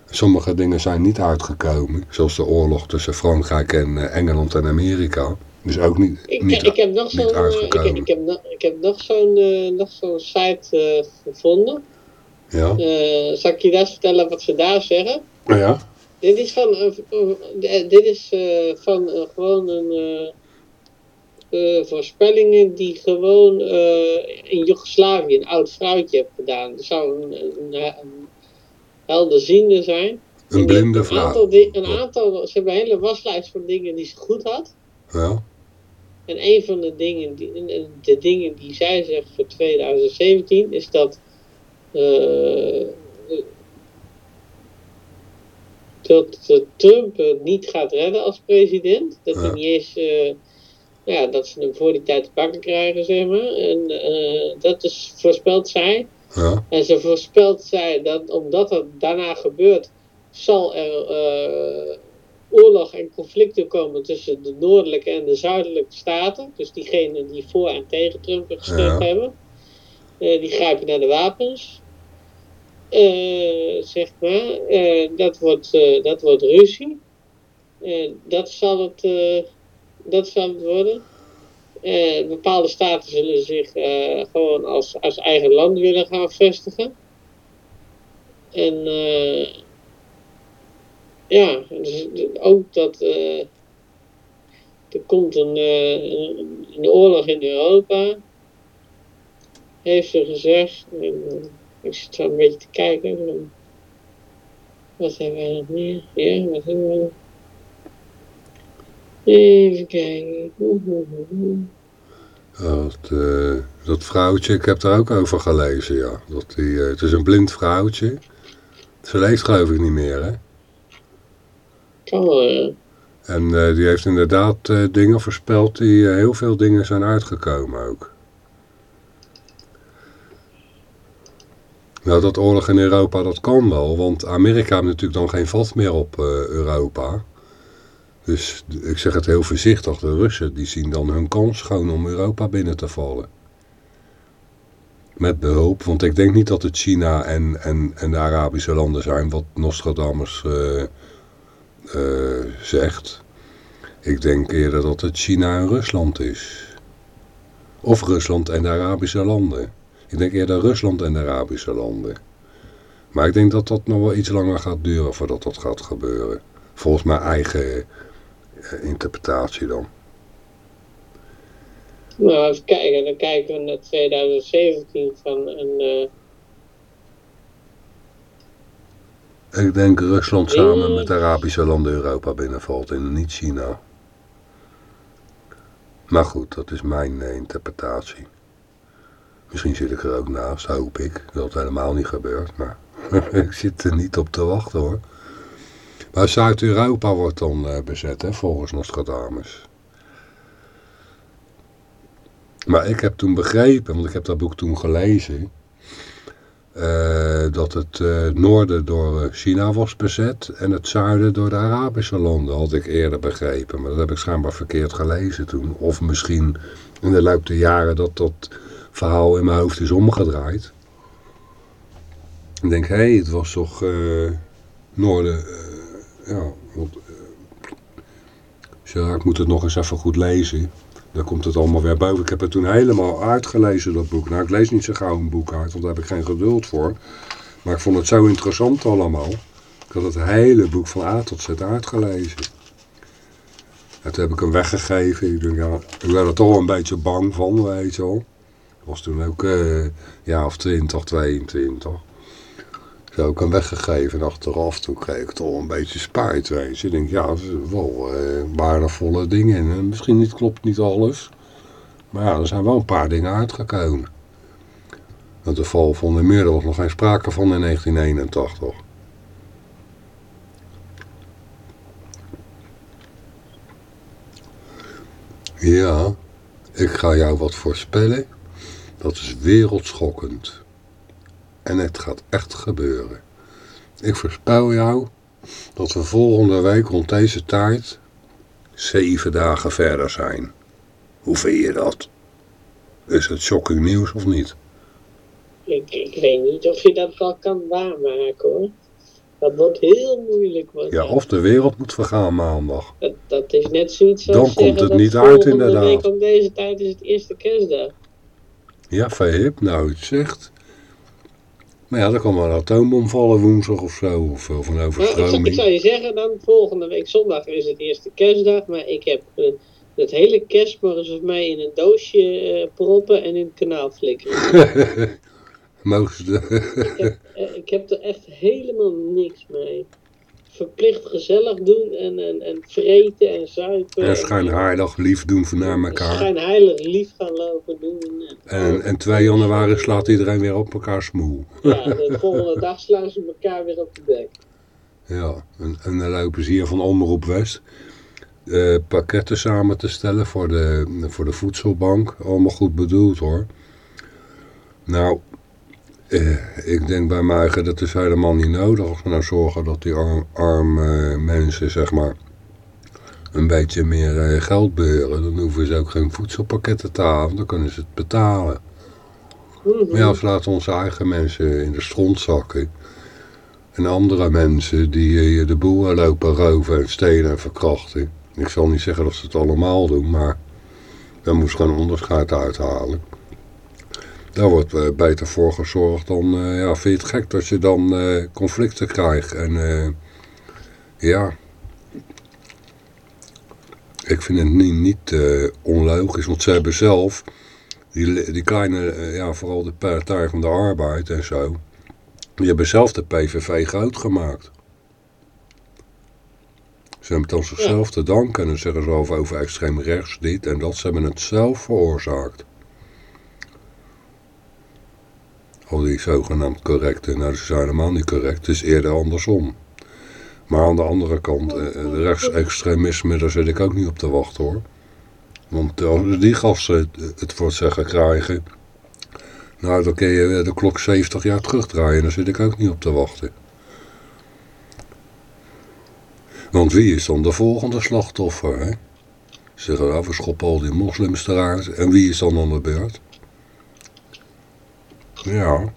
Sommige dingen zijn niet uitgekomen. Zoals de oorlog tussen Frankrijk en uh, Engeland en Amerika. Dus ook niet, ik, niet, ik heb nog zo'n ik, ik, heb ik heb nog zo'n uh, nog zo'n site uh, gevonden. Ja. zal ik je daar vertellen wat ze daar zeggen? Ja. Dit is van, dit is, van gewoon een voorspellingen die gewoon in Joegoslavië een oud vrouwtje heeft gedaan. Dat zou een, een, een helderziende zijn. Een blinde een vrouw. Aantal een aantal, ze hebben een hele waslijst van dingen die ze goed had. Ja. En een van de dingen die, de dingen die zij zegt voor 2017 is dat uh, dat Trump het niet gaat redden als president. Dat hij niet eens ja, dat ze hem voor die tijd te pakken krijgen, zeg maar. En uh, dat is voorspelt zij. Ja. En ze voorspelt zij dat omdat dat daarna gebeurt, zal er oorlog en conflicten komen tussen de noordelijke en de zuidelijke staten. Dus diegenen die voor en tegen Trump gestemd Ja. hebben. Uh, die grijpen naar de wapens. eh, zeg maar. Eh, dat, wordt, eh, dat wordt ruzie. Eh, dat, zal het, eh, dat zal het worden. Eh, bepaalde staten zullen zich eh, gewoon als, als eigen land willen gaan vestigen. En eh, ja, dus ook dat eh, er komt een, eh, een, een oorlog in Europa. Heeft ze gezegd. Eh, ik zit zo een beetje te kijken. Wat hebben wij nog meer? Ja, wat hebben we nog? Even kijken. Dat, dat vrouwtje, ik heb daar ook over gelezen, ja. Dat die, het is een blind vrouwtje. Ze leeft geloof ik niet meer, hè. Wel, ja. En eh, die heeft inderdaad eh, dingen voorspeld die eh, heel veel dingen zijn uitgekomen ook. Nou, dat oorlog in Europa, dat kan wel, want Amerika heeft natuurlijk dan geen vat meer op eh, Europa. Dus ik zeg het heel voorzichtig, de Russen die zien dan hun kans gewoon om Europa binnen te vallen. Met behulp, want ik denk niet dat het China en, en, en de Arabische landen zijn, wat Nostradamus eh, zegt. Ik denk eerder dat het China en Rusland is. Of Rusland en de Arabische landen. Ik denk eerder Rusland en de Arabische landen. Maar ik denk dat dat nog wel iets langer gaat duren voordat dat gaat gebeuren. Volgens mijn eigen eh, interpretatie dan. Nou, even kijken. Dan kijken we naar 2017 van een... eh, Ik denk Rusland samen met de Arabische landen Europa binnenvalt en niet China. Maar goed, dat is mijn eh, interpretatie. Misschien zit ik er ook naast, hoop ik. Dat het helemaal niet gebeurt, maar ik zit er niet op te wachten hoor. Maar Zuid-Europa wordt dan eh, bezet, hè, volgens Nostradamus. Maar ik heb toen begrepen, want ik heb dat boek toen gelezen... eh, dat het eh, noorden door eh, China was bezet en het zuiden door de Arabische landen, had ik eerder begrepen. Maar dat heb ik schijnbaar verkeerd gelezen toen. Of misschien in de loop der jaren dat dat verhaal in mijn hoofd is omgedraaid. Ik denk, hé, hey, het was toch eh, noorden... ja, ja, ik moet het nog eens even goed lezen. Dan komt het allemaal weer boven. Ik heb het toen helemaal uitgelezen, dat boek. Nou, ik lees niet zo gauw een boek uit, want daar heb ik geen geduld voor. Maar ik vond het zo interessant allemaal. Ik had het hele boek van A tot Z uitgelezen. En toen heb ik hem weggegeven. Ik, denk, ja, ik werd er toch een beetje bang van, weet je wel. Ik was toen ook eh jaar of 20, 22. Zo heb hem weggegeven en achteraf toen kreeg ik toch een beetje spijt, je. Ik denk, ja, er zijn wel eh, waardevolle dingen in. En misschien niet, klopt niet alles. Maar ja, er zijn wel een paar dingen uitgekomen. Want de val van de muur, was nog geen sprake van in 1981. Ja, ik ga jou wat voorspellen. Dat is wereldschokkend. En het gaat echt gebeuren. Ik voorspel jou dat we volgende week rond deze tijd zeven dagen verder zijn. Hoe vind je dat? Is het shocking nieuws of niet? Ik, ik weet niet of je dat wel kan waarmaken hoor. Dat wordt heel moeilijk. Want Ja, of de wereld moet vergaan maandag. dat, dat is net zoiets als Dan komt het niet uit, volgende inderdaad. week op deze tijd is het eerste kerstdag. Ja, verhip, nou het zegt. Maar ja, dan kan wel een atoombom vallen woensdag of zo. Of, of een Nou, ik, zou, ik overstroming. zou je zeggen, dan volgende week zondag is het eerste kerstdag. Maar ik heb eh, het hele kerst mogen ze mij in een doosje eh, proppen en in het kanaal flikkeren. Mogen ze ik, heb, eh, ik heb er echt helemaal niks mee. Verplicht gezellig doen en, en, en vreten en zuipen. en schijnheilig lief doen voor naar elkaar. Schijnheilig lief gaan lopen doen. En, En, en 2 januari slaat iedereen weer op elkaar smoel. ja, de volgende dag slaan ze elkaar weer op de bek. Ja, en, en dan lopen ze hier van Omroep West eh, pakketten samen te stellen voor de, voor de voedselbank. Allemaal goed bedoeld hoor. Nou, eh, ik denk bij mij, dat is helemaal niet nodig. Als we nou zorgen dat die arm, arme mensen, zeg maar, een beetje meer eh, geld beheren. Dan hoeven ze ook geen voedselpakketten te halen, dan kunnen ze het betalen. Mhm. Maar ja, als we laten onze eigen mensen in de stront zakken. En andere mensen die je de boeren lopen roven en stelen en verkrachten. Ik zal niet zeggen dat ze het allemaal doen, maar daar moest gewoon onderscheid uithalen. Daar wordt uh, beter voor gezorgd dan, uh, ja, vind je het gek dat je dan uh, conflicten krijgt. En ja, ik vind het niet, niet onlogisch, want ze hebben zelf, die, die kleine, ja, vooral de Partij van de Arbeid en zo, die hebben zelf de PVV groot gemaakt. Ze hebben het aan zichzelf te danken en dan zeggen ze over, over extreem rechts dit en dat. Ze hebben het zelf veroorzaakt. Al die zogenaamd correcte, nou ze zijn helemaal niet correct, het is eerder andersom. Maar aan de andere kant, eh, de rechtsextremisme, daar zit ik ook niet op te wachten hoor. Want als die gasten het voor zeggen krijgen, nou dan kun je de klok 70 jaar terugdraaien, daar zit ik ook niet op te wachten. Want wie is dan de volgende slachtoffer? Hè? Ze zeggen, nou, we schoppen al die moslims eruit. En wie is dan aan de beurt? Ja,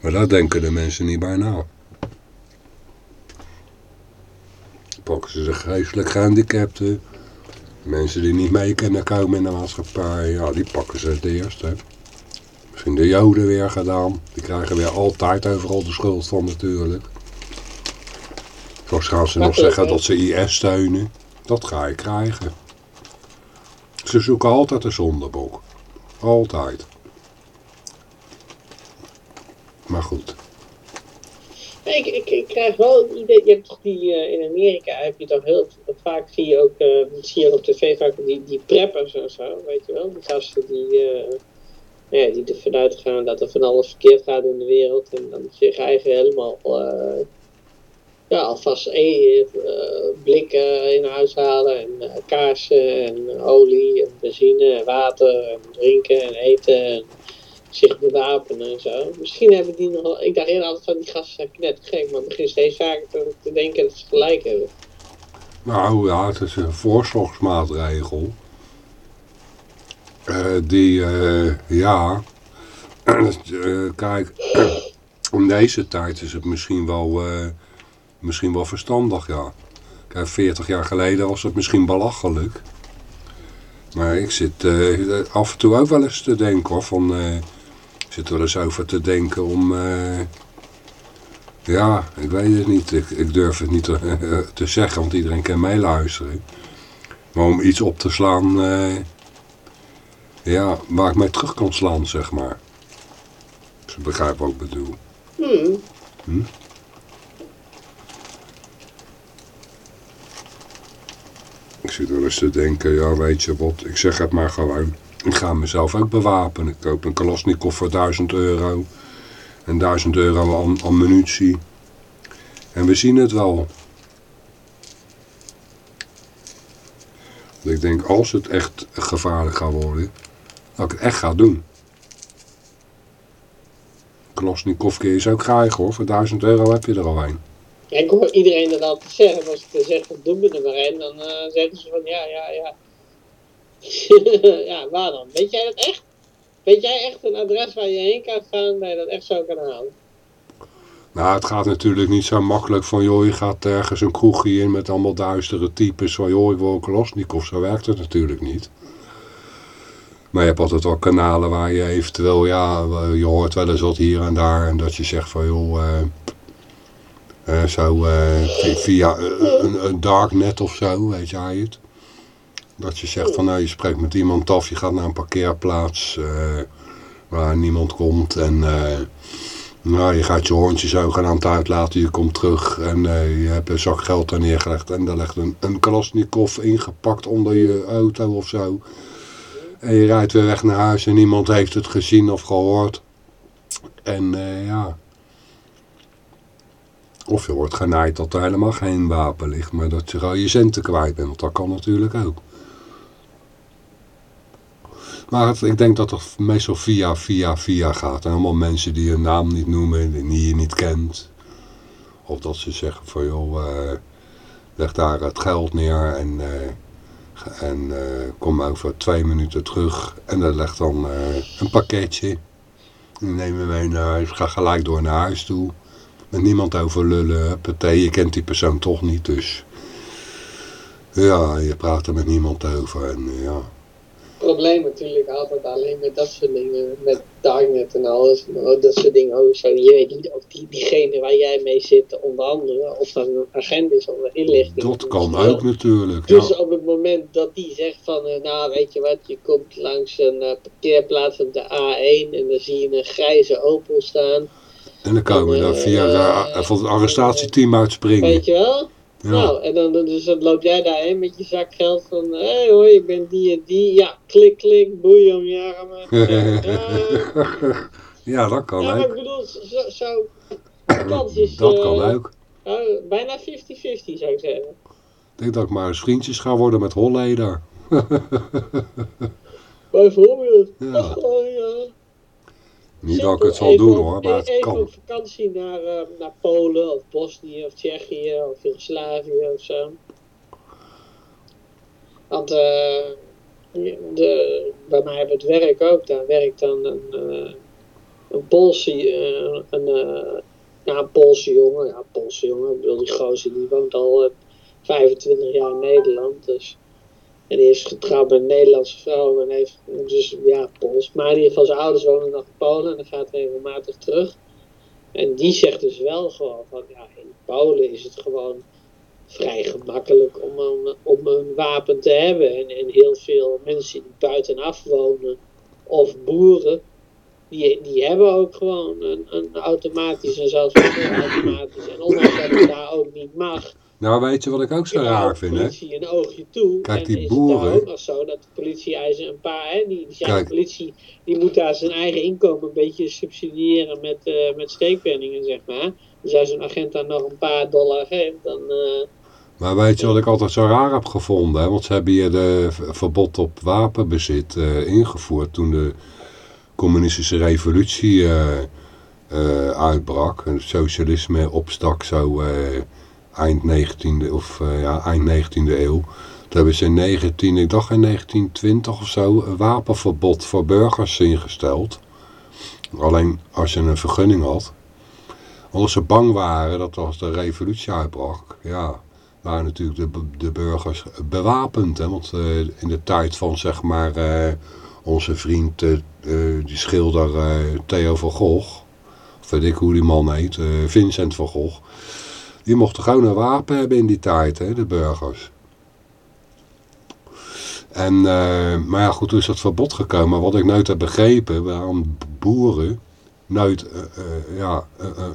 maar daar denken de mensen niet bij na. Pakken ze de geestelijk gehandicapten. Mensen die niet mee kunnen komen in de maatschappij. Ja, die pakken ze het eerst. Hè. Misschien de joden weer gedaan. Die krijgen weer altijd overal de schuld van natuurlijk. Zo gaan ze nog zeggen dat ze IS steunen. Dat ga je krijgen. Ze zoeken altijd een zondebok. Altijd. Maar goed. Ik, ik, krijg wel het idee, je hebt toch die, uh, in Amerika heb je toch heel vaak, zie je ook, zie je op tv vaak die, die preppers en zo, weet je wel. Die gasten die, uh, ja, die ervan uitgaan dat er van alles verkeerd gaat in de wereld en dan zich eigen helemaal ja, alvast e blikken in huis halen en kaarsen en olie en benzine en water en drinken en eten en zich bewapenen en zo. Misschien hebben die nog ik dacht eerder altijd van die gasten zijn net gek, maar begin steeds vaker te, denken dat ze gelijk hebben. Nou ja, het is een voorzorgsmaatregel. Uh, die, uh, ja, kijk, in deze tijd is het misschien wel misschien wel verstandig, ja. Kijk, 40 jaar geleden was het misschien belachelijk. Maar ik zit af en toe ook wel eens te denken, hoor. Van, zit wel eens over te denken om... Uh, ja, ik weet het niet. Ik, ik durf het niet te, te, zeggen, want iedereen kan meeluisteren. Maar om iets op te slaan... ja, waar ik mij terug kan slaan, zeg maar. Dus ik begrijp wat ik bedoel. Hmm. Hm? Ik zit wel eens te denken, ja weet je wat, ik zeg het maar gewoon. Ik ga mezelf ook bewapenen. Ik koop een Kalashnikov voor 1000 euro. En 1000 euro aan, aan munitie. En we zien het wel. Ik denk, als het echt gevaarlijk gaat worden, dat ik het echt ga doen. Kalashnikov je ook krijgen hoor, voor 1000 euro heb je er al een. Ik hoor iedereen dat altijd zeggen. Als ik zeg, doen we er maar in, dan uh, zeggen ze van ja, ja, ja. ja, waar dan? Weet jij dat echt? Weet jij echt een adres waar je heen kan gaan, dat je dat echt zo kan halen? Nou, het gaat natuurlijk niet zo makkelijk van, joh, je gaat ergens een kroegje in met allemaal duistere types van, joh, ik wil een Kolosnikov. Zo werkt het natuurlijk niet. Maar je hebt altijd wel kanalen waar je eventueel, ja, je hoort wel eens wat hier en daar. En dat je zegt van, joh, uh, uh, zo via een, een darknet of zo, weet jij het. Dat je zegt van nou je spreekt met iemand af, je gaat naar een parkeerplaats uh, waar niemand komt en nou, je gaat je hondje zogenaamd uitlaten, je komt terug en je hebt een zak geld daar neergelegd en daar legt een, een Kalashnikov ingepakt onder je auto of zo. En je rijdt weer weg naar huis en niemand heeft het gezien of gehoord. En ja, of je wordt genaaid dat er helemaal geen wapen ligt, maar dat je al je centen kwijt bent. Want dat kan natuurlijk ook. Maar het, ik denk dat het meestal via, via, via gaat. En allemaal mensen die hun naam niet noemen, die je niet kent. Of dat ze zeggen van joh, uh, leg daar het geld neer en, uh, en uh, kom over twee minuten terug. En dan legt dan een pakketje. Die nemen mee naar huis, ga gelijk door naar huis toe. Met niemand over lullen. Partij, je kent die persoon toch niet, dus... Ja, je praat er met niemand over en eh, ja. Probleem natuurlijk altijd alleen met dat soort dingen, met darknet en alles, dat soort dingen. Oh, zo, je weet niet of die, diegene waar jij mee zit, onder andere, of dat een agent is of een inlichting. Dat kan ook natuurlijk, Dus ja. op het moment dat die zegt van, eh, nou weet je wat, je komt langs een eh, parkeerplaats op de A1 en dan zie je een grijze Opel staan. En dan komen we daar via van het arrestatieteam uitspringen. Weet je wel? Ja. Nou, en dan, dan- dus dan loop jij daarheen met je zakgeld van, hé hey, hoor, ik ben die en die. Ja, klik, klik, boeien om je armen. Ja, dat kan Ja, ik bedoel, zo, zo kans is Dat eh, kan ook. nou, bijna 50-50 zou ik zeggen. Ik denk dat ik maar eens vriendjes ga worden met Holleder. Bijvoorbeeld. Ja. Oh, ja. Niet dat ik het zal doen hoor, maar het Even kan. op vakantie naar, eh, naar Polen of Bosnië of Tsjechië of Joegoslavië of zo. Want eh, de, bij mij op het werk ook, daar werkt dan een, eh, een Poolse, eh, een, ja, een Poolse jongen. Ja, een Poolse jongen, ik bedoel die gozer die woont al eh, 25 jaar in Nederland. Dus. En die is getrouwd met een Nederlandse vrouw en heeft dus ja, Pools. Maar in ieder geval zijn ouders wonen nog Polen en dan gaat hij regelmatig terug. En die zegt dus wel gewoon van ja, in Polen is het gewoon vrij gemakkelijk om een, om een wapen te hebben. En, en heel veel mensen die buitenaf wonen of boeren, die, die hebben ook gewoon een, een automatisch en zelfs een automatisch. En ondanks dat het daar ook niet mag, Nou, weet je wat ik ook zo ja, raar vind, hè? politie een oogje toe. Kijk, die boeren- het daar ook nog zo dat de politie eisen een paar, hè, die, die, Kijk. de politie die moet daar zijn eigen inkomen een beetje subsidiëren met, eh met steekpenningen, zeg maar. Dus als een agent dan nog een paar dollar geeft, dan... eh, Maar weet je wat ik altijd zo raar heb gevonden? Hè? Want ze hebben hier de verbod op wapenbezit eh, ingevoerd toen de communistische revolutie uitbrak. En het socialisme opstak zo eind 19e of eh, ja, eind 19e eeuw. Toen hebben ze in 19, ik dacht in 1920 of zo, een wapenverbod voor burgers ingesteld. Alleen als je een vergunning had. Omdat ze bang waren dat als de revolutie uitbrak, ja, waren natuurlijk de, de burgers bewapend. Hè? Want eh, in de tijd van zeg maar eh, onze vriend, die schilder Theo van Gogh, of weet ik hoe die man heet, Vincent van Gogh, die mochten gewoon een wapen hebben in die tijd, hè, de burgers. En, eh, maar ja, goed, toen is dat verbod gekomen. Wat ik nooit heb begrepen, waarom boeren nooit, eh, eh, ja,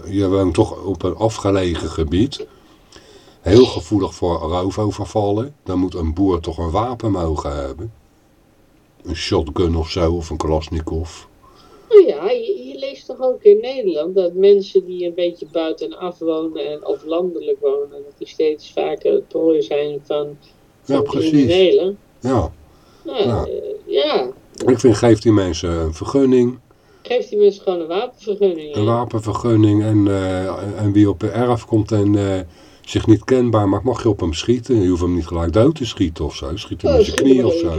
je woont toch op een afgelegen gebied. Heel gevoelig voor roofovervallen. Dan moet een boer toch een wapen mogen hebben. Een shotgun of zo, of een Kalashnikov. nou ja, leest toch ook in Nederland dat mensen die een beetje buitenaf wonen en, of landelijk wonen, dat die steeds vaker het prooi zijn van, Ja, van precies. criminelen. Ja, Nou, Ja. eh, ja, ik vind geef die mensen een vergunning, geef die mensen gewoon een wapenvergunning. een wapenvergunning. En, eh, en wie op de erf komt en eh, zich niet kenbaar maakt, mag je op hem schieten. Je hoeft hem niet gelijk dood te schieten of zo. Schiet hem Ja, met je knie of zo.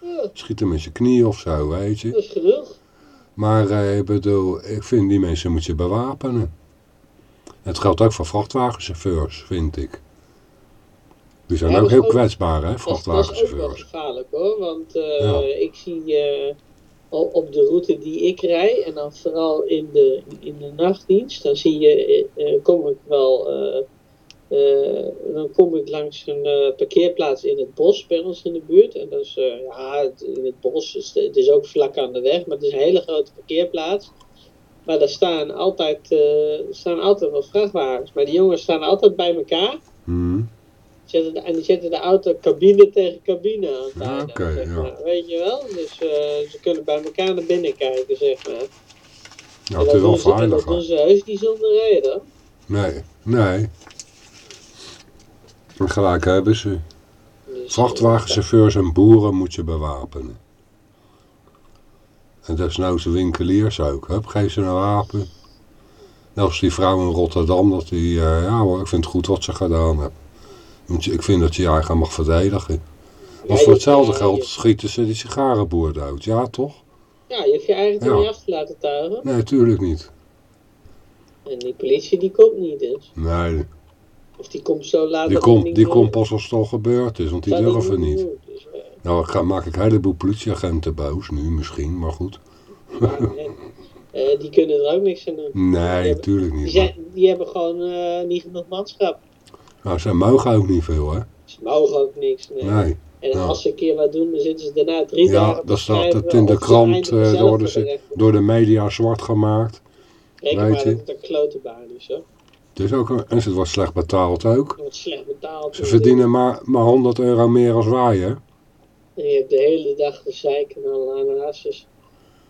Ja, Schiet hem met je knie of zo, weet je. dat is genoeg. Maar eh, ik bedoel, ik vind die mensen moet je bewapenen. Het geldt ook voor vrachtwagenchauffeurs, vind ik. Die zijn Ja, ook heel ook- kwetsbaar, hè, Dat, dat is ook wel vrachtwagenchauffeurs. gevaarlijk hoor, want eh, Ja. ik zie o- op de route die ik rij, en dan vooral in de, in de nachtdienst, dan zie je, kom ik wel, eh, dan kom ik langs een eh, parkeerplaats in het bos bij ons in de buurt. En dat is, eh, ja, het- in het bos, is, het is ook vlak aan de weg, maar het is een hele grote parkeerplaats. Maar daar staan altijd, staan altijd wel vrachtwagens, maar die jongens staan altijd bij elkaar. Hm. Zetten en die zetten de auto cabine tegen cabine aan. Zeg ja. Weet je wel? Dus ze kunnen bij elkaar naar binnen kijken, zeg maar. Ja, En het dat is wel en Dat doen ze heus niet zonder reden. Nee, nee. En gelijk hebben ze. Dus, Vrachtwagenchauffeurs en boeren moet je bewapenen. En desnoods de winkeliers ook. Hup, geef ze een wapen. Net als die vrouw in Rotterdam, dat die, eh, ja hoor, ik vind het goed wat ze gedaan je- Ik vind dat je je eigen mag verdedigen. ja, je- voor hetzelfde geld schieten ze die sigarenboer dood. Ja, toch? ja, je hoeft je eigen Ja. niet af te laten tuigen. Nee, tuurlijk niet. En die politie die komt niet dus. Nee, Of die komt zo laat. die komt, die niet komt pas als het al gebeurd is, want die durven niet. moet. Dus, eh, Nou, ik ga, maak ik een heleboel politieagenten boos nu misschien, maar goed. ja, nee. Eh, die kunnen er ook niks aan doen. Nee, Ja, natuurlijk Die, niet. zijn, die hebben gewoon eh, niet genoeg manschap. Nou, ze mogen ook niet veel, hè? Ze mogen ook niks. Nee. Nee. En Ja. als ze een keer wat doen, dan zitten ze daarna drie Ja, dagen te dan staat het in de krant, ze- terecht- Door de media zwart gemaakt. Reken weet maar je. dat het een klote baan is, hoor. Dus ook, een- en ze wordt slecht betaald ook. Wordt slecht betaald. Ze verdienen maar, maar 100 euro meer als wij, hè? En je hebt de hele dag de zeiken al aan de hasses.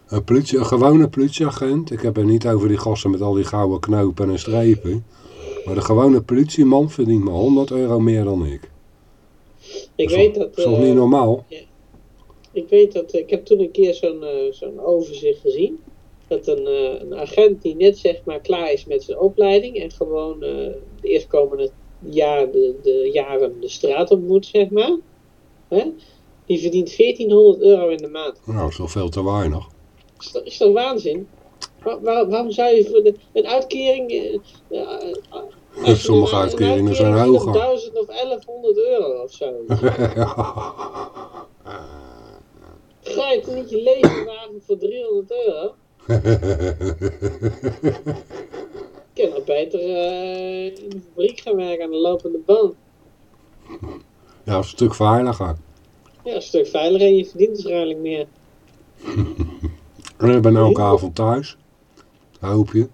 Een, politie, een gewone politieagent, ik heb het niet over die gasten met al die gouden knopen en strepen. Maar de gewone politieman verdient maar 100 euro meer dan ik. Ik is weet toch- dat... is toch eh, niet normaal? Ik weet dat, ik heb toen een keer zo'n eh, zo'n overzicht gezien. Dat een, eh, een agent die net zeg maar klaar is met zijn opleiding en gewoon eh, de eerstkomende jaar, de, de jaren de straat op moet, zeg maar. Hè? Die verdient 1400 euro in de maand. Nou, dat is toch veel te weinig. Is dat, is dat waanzin? Waar- waar- waarom zou je voor de, een uitkering... je Sommige een- een uitkeringen zijn uitkering op hoger. 1000 of 1100 euro of zo. Ga je niet je leven wagen voor 300 euro? Ik kan nog beter eh, in de fabriek gaan werken aan de lopende band. ja, een stuk veiliger. Ja, een stuk veiliger en je verdient waarschijnlijk meer. En ik ben elke avond thuis. Hoop je.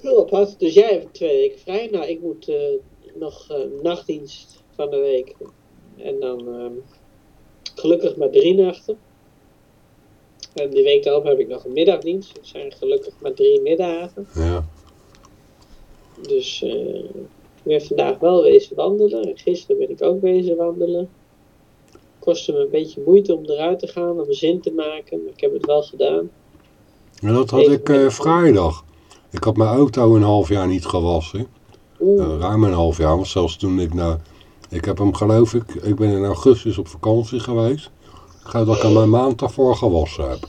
Heel apart. Dus jij hebt twee weken vrij. Nou, ik moet eh, nog eh, nachtdienst van de week. En dan ehm, gelukkig maar drie nachten. En die week daarop heb ik nog een middagdienst. Het zijn gelukkig maar drie middagen. Ja. Dus eh, ik ben vandaag wel wezen wandelen. En gisteren ben ik ook wezen wandelen. Kostte me een beetje moeite om eruit te gaan, om zin te maken. Maar ik heb het wel gedaan. En dat had ik eh, vrijdag. Ik had mijn auto een half jaar niet gewassen. Eh, ruim een half jaar, want zelfs toen ik nou... Ik heb hem geloof ik, ik ben in augustus op vakantie geweest. Ik ga dat ik hem een maand daarvoor gewassen heb.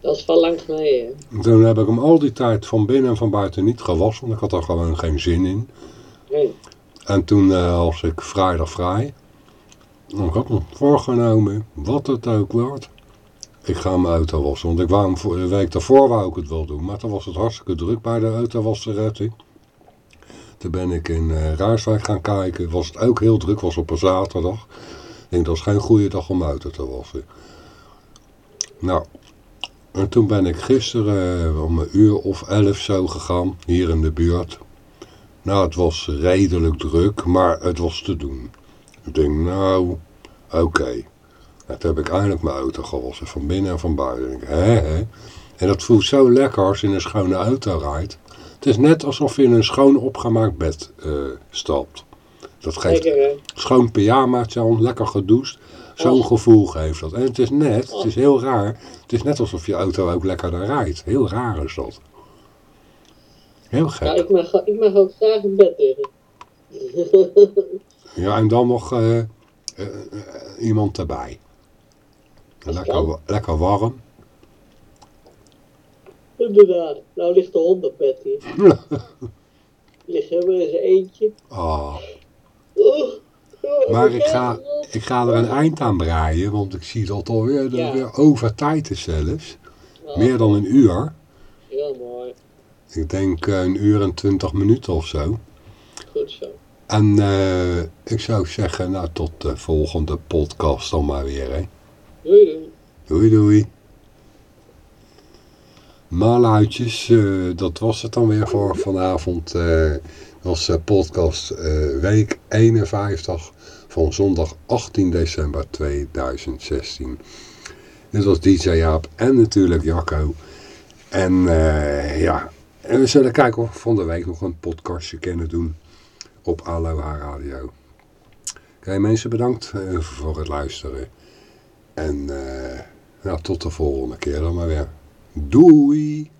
dat is wel lang geleden. toen heb ik hem al die tijd van binnen en van buiten niet gewassen, want ik had er gewoon geen zin in. Nee. En toen eh, was ik vrijdag vrij. En ik had me voorgenomen, wat het ook wordt. Ik ga mijn auto wassen, want ik wou hem voor, de week daarvoor wou ik het wel doen. Maar toen was het hartstikke druk bij de autowasseretten. Toen ben ik in Rijswijk gaan kijken. Was het ook heel druk, was op een zaterdag. Ik denk, dat is geen goede dag om auto te wassen. Nou, en toen ben ik gisteren eh, om een uur of elf zo gegaan, hier in de buurt. Nou, het was redelijk druk, maar het was te doen. Ik denk, nou, oké. En toen heb ik eindelijk mijn auto gewassen, van binnen en van buiten. Denk, hè, hè. En dat voelt zo lekker als je in een schone auto rijdt. Het is net alsof je in een schoon opgemaakt bed eh, stapt. Dat geeft hè? schoon pyjamaatje aan, lekker gedoucht. Zo'n gevoel geeft dat. En het is net, het is heel raar, het is net alsof je auto ook lekkerder rijdt. Heel raar is dat. Heel Ja, gek. ik mag, ik mag ook graag in bed liggen. Ja, en dan nog eh, eh, iemand erbij. Lekker, lekker warm. Inderdaad. Nou ligt de hond op bed hier. Ligt helemaal in zijn eentje. Ah. Oh, Maar ik ga, ik ga er een eind aan breien, want ik zie dat alweer dat Ja. het weer over tijd is zelfs. Meer dan een uur. Heel mooi. Ik denk eh, een uur en twintig minuten of zo. Goed zo. En eh, ik zou zeggen, nou tot de volgende podcast dan maar weer. Hè. Doei doei. Doei doei. Maluitjes, eh, dat was het dan weer voor vanavond. Was eh, podcast eh, week 51 van zondag 18 december 2016. Dit was DJ Jaap en natuurlijk Jacco. En eh, ja, en we zullen kijken of we van de week nog een podcastje kunnen doen op Aloha Radio. Oké mensen, bedankt voor het luisteren. En nou, tot de volgende keer dan maar weer. Doei!